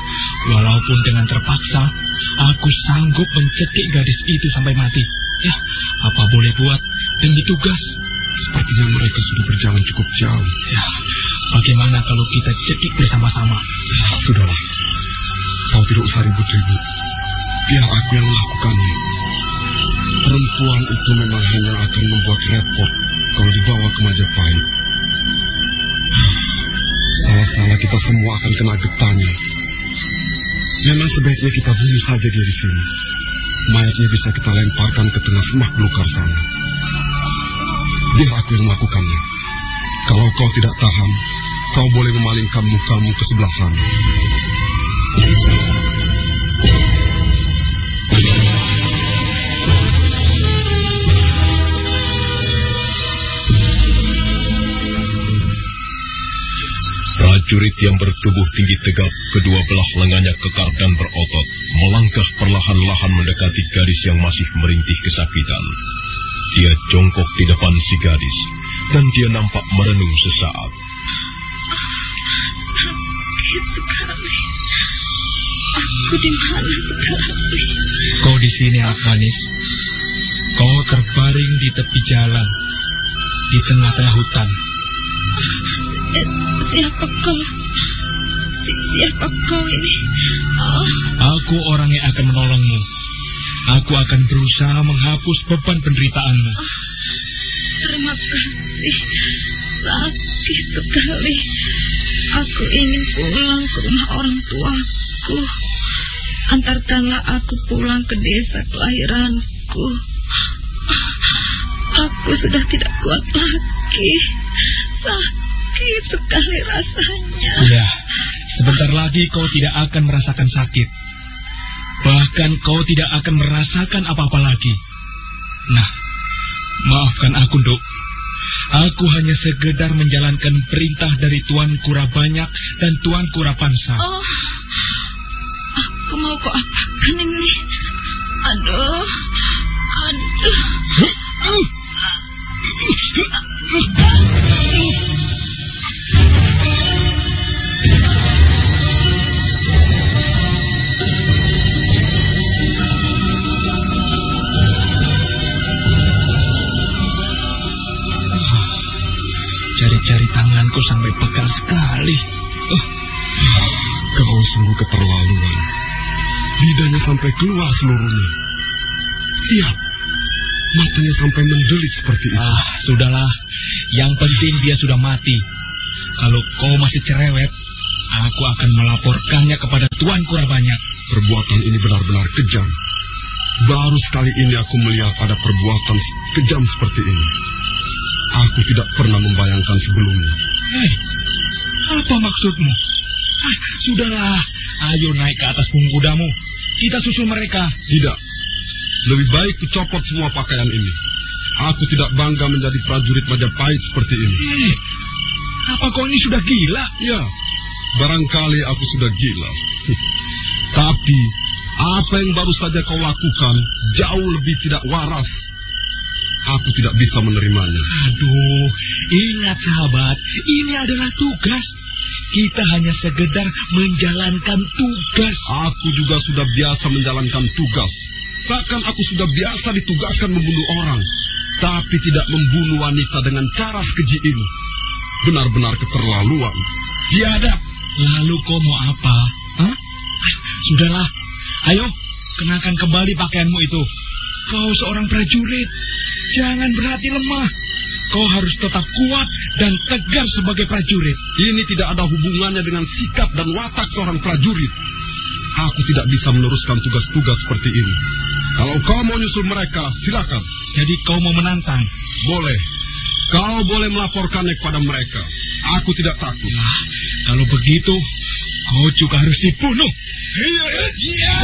walaupun dengan terpaksa, aku sanggup mencekik gadis itu sampai mati. Ya, apa boleh buat demi tugas. Sepertinya mereka sudah berjalan cukup jauh. Ya, bagaimana kalau kita cekik bersama-sama? Ya, sudahlah. Kau tidak usah ribut-ribut. Biar aku yang melakukannya. Perempuan itu memang hanya akan membuat repot kalau dibawa ke Majapahit. Salah-salah kita semua akan kena getahnya. Memang sebaiknya kita bunuh saja dia di sini. Mayatnya bisa kita lemparkan ke tengah semak belukar sana. Biar aku yang melakukannya. Kalau kau tidak tahan, kau boleh memalingkan mukamu ke sebelah sana. Prajurit yang bertubuh tinggi tegap, kedua belah lengannya kekar dan berotot, melangkah perlahan-lahan mendekati gadis yang masih merintih kesakitan. Dia jongkok di depan si gadis, dan dia nampak merenung sesaat. Sakit sekali. Aku di mana? Kau di sini, anak manis. Kau terbaring di tepi jalan, di tengah-tengah hutan. Eh, siapa kau? Si- siapa kau ini? Oh, Aku orang yang akan menolongmu. Aku akan berusaha menghapus beban penderitaanmu. terima kasih. Sakit sekali. Aku ingin pulang ke rumah orang tuaku. Antarkanlah aku pulang ke desa kelahiranku. Aku sudah tidak kuat lagi. Sakit sekali rasanya. Ya, sebentar lagi kau tidak akan merasakan sakit. Bahkan kau tidak akan merasakan apa-apa lagi. Nah, maafkan aku, Dok. Aku hanya sekedar menjalankan perintah dari Tuan Kura Banyak dan Tuan Kura Pansa. Oh, aku mau kau apakan ini? Aduh, aduh. Jari-jari tanganku sampai pegal sekali. Oh, kau sungguh keterlaluan. Lidahnya sampai keluar seluruhnya. Lihat, matanya sampai mendelik seperti itu. Ah, sudahlah. Yang penting dia sudah mati. Kalau kau masih cerewet, aku akan melaporkannya kepada Tuan Kura Banyak. Perbuatan ini benar-benar kejam. Baru sekali ini aku melihat ada perbuatan kejam seperti ini. Aku tidak pernah membayangkan sebelumnya. Hei, apa maksudmu? Ah, sudahlah, ayo naik ke atas punggung kudamu. Kita susul mereka. Tidak. Lebih baik kucopot semua pakaian ini. Aku tidak bangga menjadi prajurit Majapahit seperti ini. Hei, apa kau ini sudah gila? Ya, barangkali aku sudah gila. Tapi, apa yang baru saja kau lakukan jauh lebih tidak waras. Aku tidak bisa menerimanya. Aduh, ingat sahabat, ini adalah tugas. Kita hanya sekedar menjalankan tugas. Aku juga sudah biasa menjalankan tugas. Bahkan aku sudah biasa ditugaskan membunuh orang. Tapi tidak membunuh wanita dengan cara sekeji ini. Benar-benar keterlaluan. Biadab. Lalu kau mau apa? Hah? Sudahlah, ayo kenakan kembali pakaianmu itu. Kau seorang prajurit. Jangan berhati lemah. Kau harus tetap kuat dan tegar sebagai prajurit. Ini tidak ada hubungannya dengan sikap dan watak seorang prajurit. Aku tidak bisa meneruskan tugas-tugas seperti ini. Kalau kau mau nyusul mereka, silakan. Jadi kau mau menantang? Boleh. Kau boleh melaporkannya kepada mereka. Aku tidak takut. Nah, kalau begitu, kau juga harus dibunuh. Iya, iya.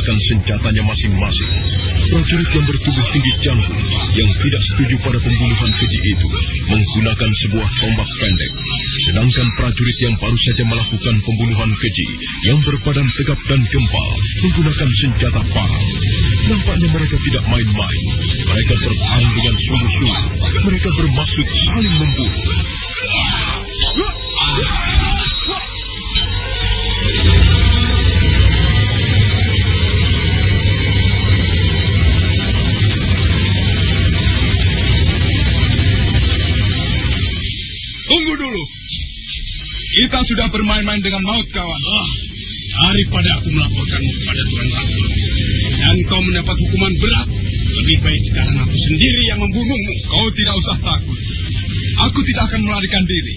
Menggunakan senjatanya masing-masing. Prajurit yang bertubuh tinggi jangkung yang tidak setuju pada pembunuhan keji itu menggunakan sebuah tombak pendek. Sedangkan prajurit yang baru saja melakukan pembunuhan keji yang berbadan tegap dan gempal menggunakan senjata parang. Nampaknya mereka tidak main-main. Mereka bertarung dengan sungguh-sungguh. Mereka bermaksud saling membunuh. Kita sudah bermain-main dengan maut, kawan. Oh, daripada aku melaporkanmu kepada Tuan Ratu dan kau mendapat hukuman berat, lebih baik sekarang aku sendiri yang membunuhmu. Kau tidak usah takut. Aku tidak akan melarikan diri.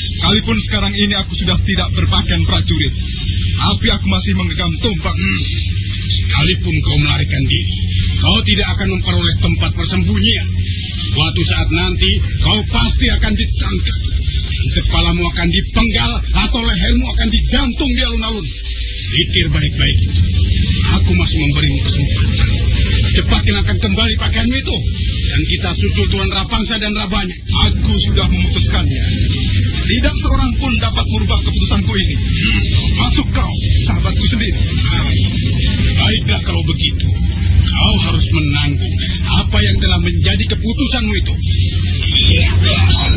Sekalipun sekarang ini aku sudah tidak berpakaian prajurit, tapi aku masih menggenggam tombak. Hmm. Sekalipun kau melarikan diri, kau tidak akan memperoleh tempat persembunyian. Suatu saat nanti kau pasti akan ditangkap. Kepalamu akan dipenggal atau lehermu akan digantung di alun-alun. Pikir baik-baik. Aku masih memberimu kesempatan. Cepat kenakan kembali pakaianmu itu. Dan kita susul Tuan Rapangsa dan Rabanya. Aku sudah memutuskannya. Tidak seorang pun dapat merubah keputusanku ini. Masuk kau, sahabatku sendiri. Baiklah kalau begitu. Kau harus menanggung apa yang telah menjadi keputusanmu itu. Mereka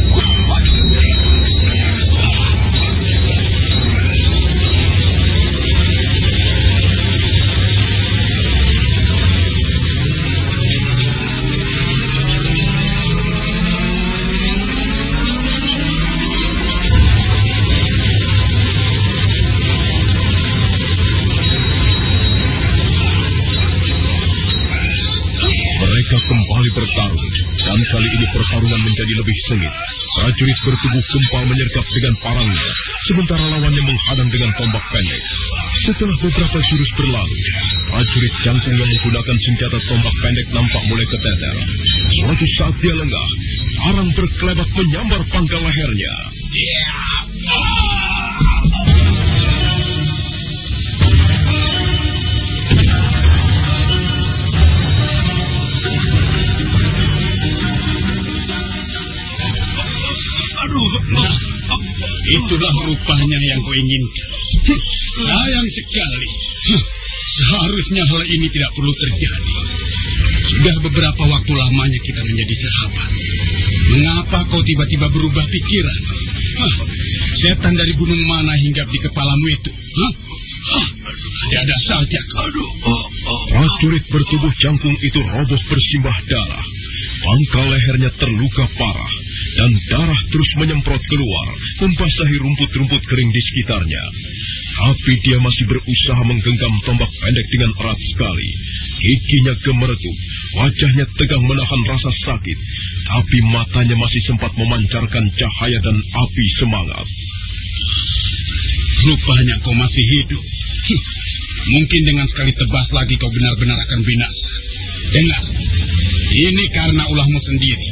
menjadi lebih sengit. Prajurit bertubuh gempal menyergap dengan parangnya, sementara lawannya menghadang dengan tombak pendek. Setelah beberapa jurus berlalu, prajurit jangkung yang menggunakan senjata tombak pendek nampak mulai keteter. Suatu saat dia lengah, parang berkelebat menyambar pangkal lehernya. Aduh, itulah rupanya yang kau inginkan. Sayang sekali. Seharusnya hal ini tidak perlu terjadi. Sudah beberapa waktu lamanya kita menjadi sahabat. Mengapa kau tiba-tiba berubah pikiran? Hah, setan dari gunung mana hinggap di kepalamu itu? Hah? Hah, ada saja kau. Aduh, oh, oh. Prajurit bertubuh jangkung itu roboh bersimbah darah. Pangkal lehernya terluka parah, dan darah terus menyemprot keluar, membasahi rumput-rumput kering di sekitarnya. Tapi dia masih berusaha menggenggam tombak pendek dengan erat sekali. Giginya gemeretuk, wajahnya tegang menahan rasa sakit, tapi matanya masih sempat memancarkan cahaya dan api semangat. Rupanya kau masih hidup. Mungkin dengan sekali tebas lagi kau benar-benar akan binasa. Dengar, ini karena ulahmu sendiri.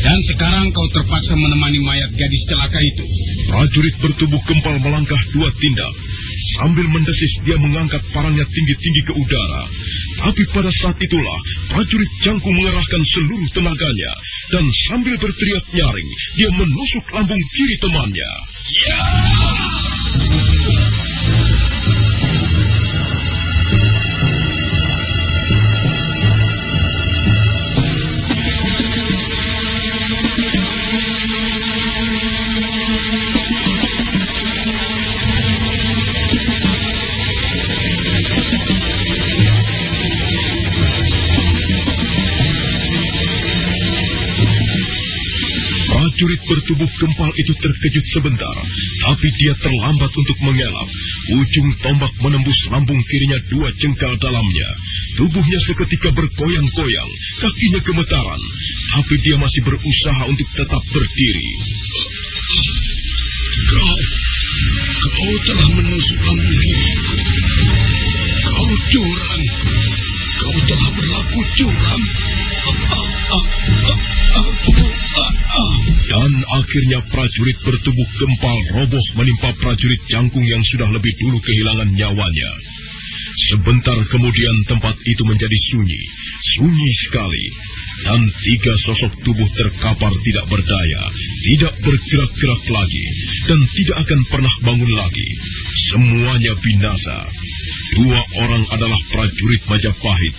Dan sekarang kau terpaksa menemani mayat gadis celaka itu. Prajurit bertubuh gempal melangkah dua tindak. Sambil mendesis dia mengangkat parangnya tinggi-tinggi ke udara. Tapi pada saat itulah prajurit jangkung mengerahkan seluruh tenaganya. Dan sambil berteriak nyaring, dia menusuk lambung kiri temannya. Prajurit bertubuh gempal itu terkejut sebentar, tapi dia terlambat untuk mengelak. Ujung tombak menembus lambung kirinya dua jengkal dalamnya. Tubuhnya seketika bergoyang-goyang, kakinya gemetaran, tapi dia masih berusaha untuk tetap berdiri. Kau, kau telah menusuk lambung kiri. Kau curang. Kau telah berlaku curang. Dan akhirnya prajurit bertubuh gempal roboh menimpa prajurit jangkung yang sudah lebih dulu kehilangan nyawanya. Sebentar kemudian tempat itu menjadi sunyi, sunyi sekali. Dan tiga sosok tubuh terkapar tidak berdaya, tidak bergerak-gerak lagi, dan tidak akan pernah bangun lagi. Semuanya binasa. Dua orang adalah prajurit Majapahit,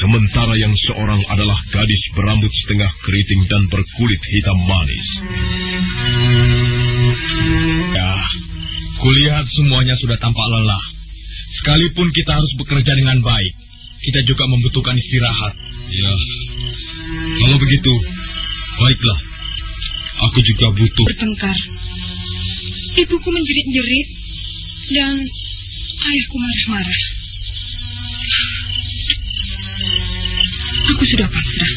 sementara yang seorang adalah gadis berambut setengah keriting dan berkulit hitam manis. Ya, kulihat semuanya sudah tampak lelah. Sekalipun kita harus bekerja dengan baik, kita juga membutuhkan istirahat. Ya, kalau begitu, baiklah. Aku juga butuh. Bertengkar. Ibuku menjerit-jerit dan ayahku marah-marah. Aku sudah pasrah.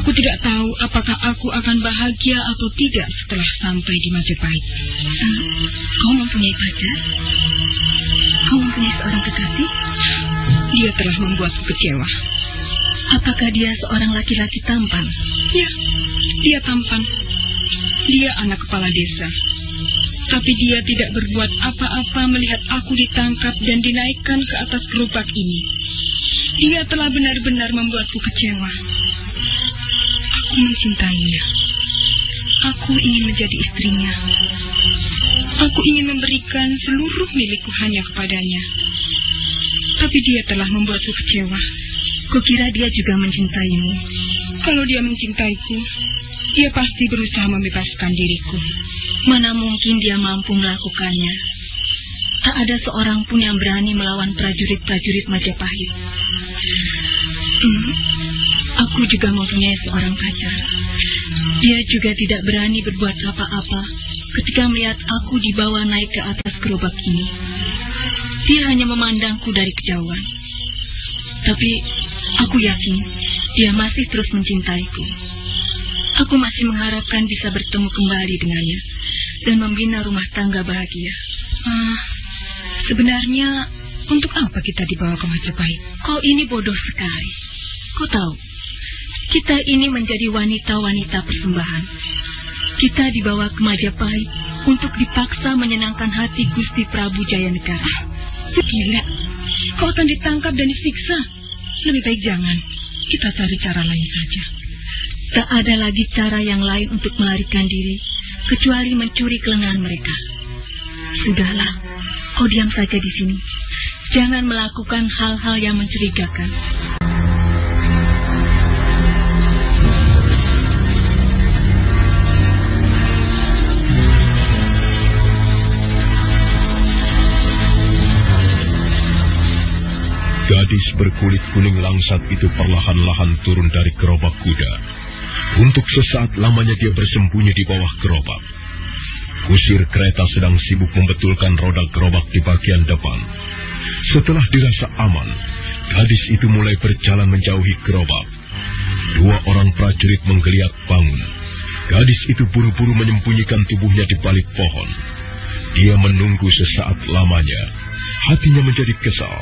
Aku tidak tahu apakah aku akan bahagia atau tidak setelah sampai di Majapahit. Uh, kau mempunyai pacar? Kau mempunyai seorang kekasih? Dia telah membuatku kecewa. Apakah dia seorang laki-laki tampan? Ya, dia tampan. Dia anak kepala desa. Tapi dia tidak berbuat apa-apa melihat aku ditangkap dan dinaikkan ke atas gerobak ini. Dia telah benar-benar membuatku kecewa. Aku mencintainya. Aku ingin menjadi istrinya. Aku ingin memberikan seluruh milikku hanya kepadanya. Tapi dia telah membuatku kecewa. Kukira dia juga mencintaimu. Kalau dia mencintaiku, dia pasti berusaha membebaskan diriku. Mana mungkin dia mampu melakukannya? Tak ada seorang pun yang berani melawan prajurit-prajurit Majapahit. Hmm, aku juga mempunyai seorang pacar. Dia juga tidak berani berbuat apa-apa ketika melihat aku dibawa naik ke atas gerobak ini. Dia hanya memandangku dari kejauhan. Tapi aku yakin dia masih terus mencintaiku. Aku masih mengharapkan bisa bertemu kembali dengannya dan membina rumah tangga bahagia. Ah, sebenarnya untuk apa kita dibawa ke Majapahit? Kau ini bodoh sekali. Kau tahu, kita ini menjadi wanita-wanita persembahan. Kita dibawa ke Majapahit untuk dipaksa menyenangkan hati Gusti Prabu Jayanegara. Gila, kau akan ditangkap dan disiksa. Lebih baik jangan. Kita cari cara lain saja. Tak ada lagi cara yang lain untuk melarikan diri, kecuali mencuri kelengahan mereka. Sudahlah, kau diam saja di sini. Jangan melakukan hal-hal yang mencurigakan. Gadis berkulit kuning langsat itu perlahan-lahan turun dari gerobak kuda. Untuk sesaat lamanya dia bersembunyi di bawah gerobak. Kusir kereta sedang sibuk membetulkan roda gerobak di bagian depan. Setelah dirasa aman, gadis itu mulai berjalan menjauhi gerobak. Dua orang prajurit menggeliat bangun. Gadis itu buru-buru menyembunyikan tubuhnya di balik pohon. Dia menunggu sesaat lamanya. Hatinya menjadi kesal.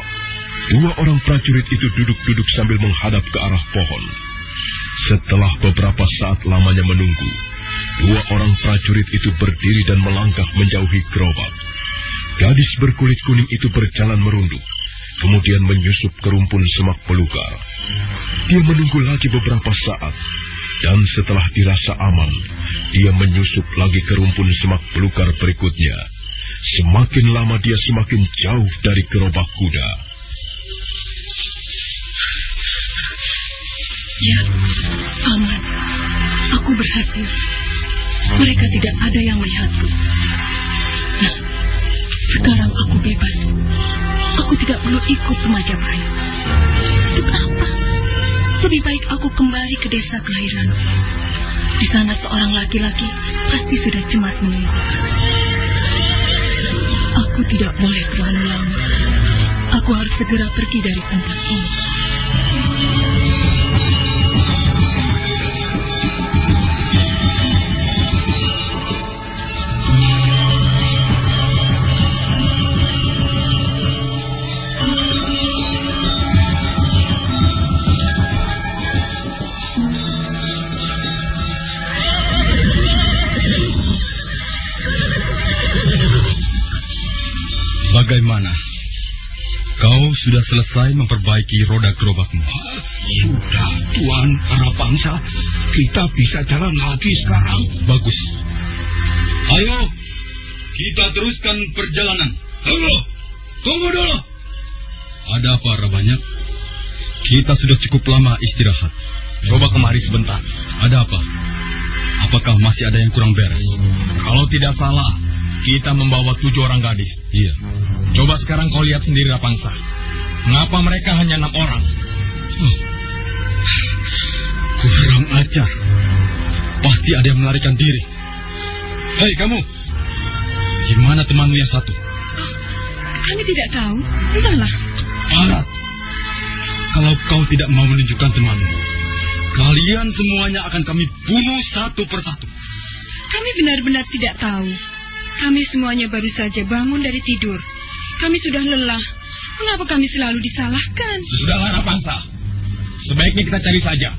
Dua orang prajurit itu duduk-duduk sambil menghadap ke arah pohon. Setelah beberapa saat lamanya menunggu, dua orang prajurit itu berdiri dan melangkah menjauhi gerobak. Gadis berkulit kuning itu berjalan merunduk, kemudian menyusup ke rumpun semak belukar. Dia menunggu lagi beberapa saat, dan setelah dirasa aman, dia menyusup lagi ke rumpun semak belukar berikutnya. Semakin lama dia semakin jauh dari gerobak kuda. Ya, aman. Aku berhasil. Mereka tidak ada yang melihatku. Sekarang aku bebas. Aku tidak perlu ikut ke Majapahit. Untuk apa? Lebih baik aku kembali ke desa kelahiran. Di sana seorang laki-laki pasti sudah cemas menunggu. Aku tidak boleh terlalu lama. Aku harus segera pergi dari tempat ini. Bagaimana? Kau sudah selesai memperbaiki roda gerobakmu? Sudah, Tuan Arapangsa. Kita bisa jalan lagi sekarang. Bagus. Ayo, kita teruskan perjalanan. Tunggu, tunggu dulu. Ada apa, Rabanyak? Kita sudah cukup lama istirahat. Coba kemari sebentar. Ada apa? Apakah masih ada yang kurang beres? Kalau tidak salah, kita membawa tujuh orang gadis. Iya. Coba sekarang kau lihat sendiri Rapangsa. Mengapa mereka hanya enam orang? Oh. Kurang ajar. Pasti ada yang melarikan diri. Hei kamu, gimana temanmu yang satu? Kami tidak tahu. Entahlah. Alat. Kalau kau tidak mau menunjukkan temanmu, kalian semuanya akan kami bunuh satu persatu. Kami benar-benar tidak tahu. Kami semuanya baru saja bangun dari tidur. Kami sudah lelah. Mengapa kami selalu disalahkan? Sudahlah Rapansa. Sebaiknya kita cari saja.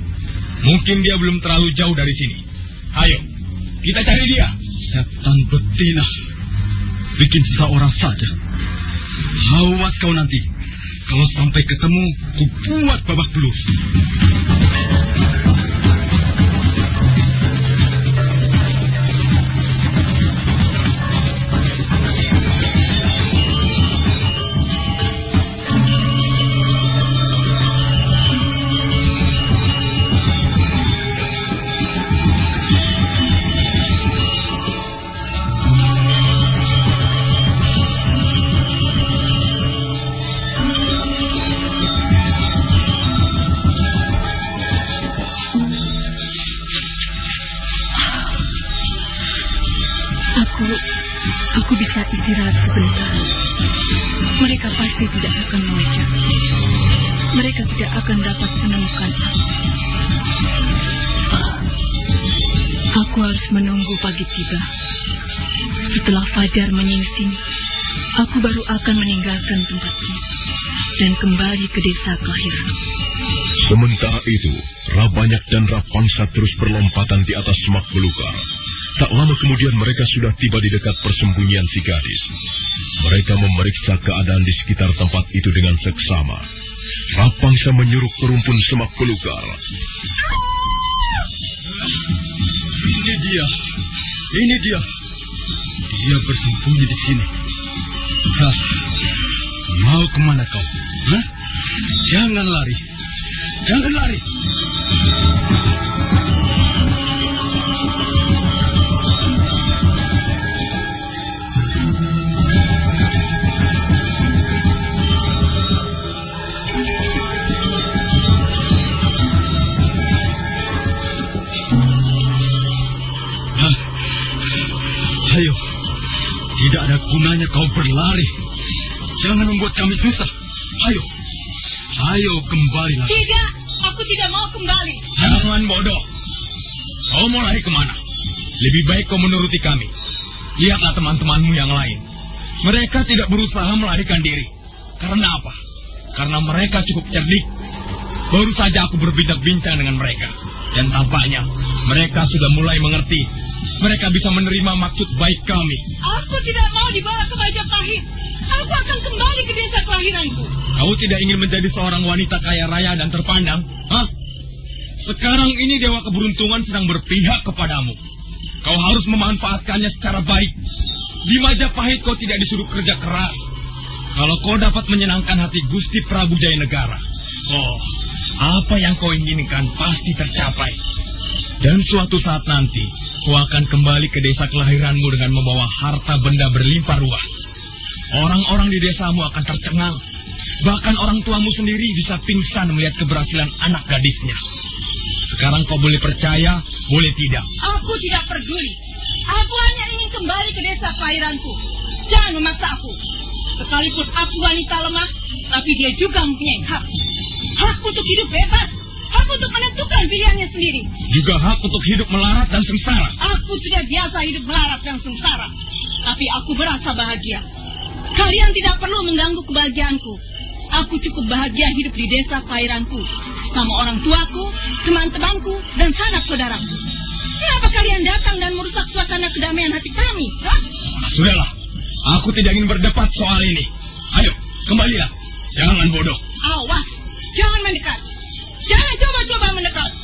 Mungkin dia belum terlalu jauh dari sini. Ayo, kita cari dia. Setan betina. Bikin sisa orang saja. Awas kau nanti. Kalau sampai ketemu, ku buat babak belur. Bisa istirahat sebentar. Mereka pasti tidak akan mengejar. Mereka tidak akan dapat menemukan aku. Aku harus menunggu pagi tiba. Setelah fajar menyingsing, aku baru akan meninggalkan tempat ini dan kembali ke desa kelahiran. Sementara itu, Rabanyak dan Rapangsa terus berlompatan di atas semak belukar. Tak lama kemudian mereka sudah tiba di dekat persembunyian si gadis. Mereka memeriksa keadaan di sekitar tempat itu dengan seksama. Rapangsa menyuruh ke rumpun semak belukar. Ini dia. Ini dia. Dia bersembunyi di sini. Hah. Mau ke mana kau? Hah? Jangan lari. Jangan lari. Tidak ada gunanya kau berlari. Jangan membuat kami susah. Ayo, ayo kembali lagi. Tidak, aku tidak mau kembali. Jangan bodoh. Kau mau lari ke mana? Lebih baik kau menuruti kami. Lihatlah teman-temanmu yang lain. Mereka tidak berusaha melarikan diri. Karena apa? Karena mereka cukup cerdik. Baru saja aku berbincang-bincang dengan mereka. Dan tampaknya mereka sudah mulai mengerti. Mereka bisa menerima maksud baik kami. Aku tidak mau dibawa ke Majapahit. Aku akan kembali ke desa kelahiranku. Kau tidak ingin menjadi seorang wanita kaya raya dan terpandang? Hah? Sekarang ini Dewa Keberuntungan sedang berpihak kepadamu. Kau harus memanfaatkannya secara baik. Di Majapahit kau tidak disuruh kerja keras. Kalau kau dapat menyenangkan hati Gusti Prabu Jaya Negara, oh, apa yang kau inginkan pasti tercapai. Dan suatu saat nanti, kau akan kembali ke desa kelahiranmu dengan membawa harta benda berlimpah ruah. Orang-orang di desamu akan tercengang. Bahkan orang tuamu sendiri bisa pingsan melihat keberhasilan anak gadisnya. Sekarang kau boleh percaya boleh tidak. Aku tidak peduli. Aku hanya ingin kembali ke desa kelahiranku. Jangan memaksa aku. Sekalipun aku wanita lemah, tapi dia juga mempunyai hak. Hak untuk hidup bebas. Hak untuk menentukan pilihannya sendiri. Juga hak untuk hidup melarat dan sengsara. Aku sudah biasa hidup melarat dan sengsara. Tapi aku merasa bahagia. Kalian tidak perlu mengganggu kebahagiaanku. Aku cukup bahagia hidup di desa kelahiranku. Sama orang tuaku, teman-temanku, dan sanak saudaraku. Kenapa kalian datang dan merusak suasana kedamaian hati kami? Hah? Sudahlah, aku tidak ingin berdebat soal ini. Ayo, kembalilah. Jangan bodoh. Awas, jangan mendekat. Jangan coba-coba mendekat.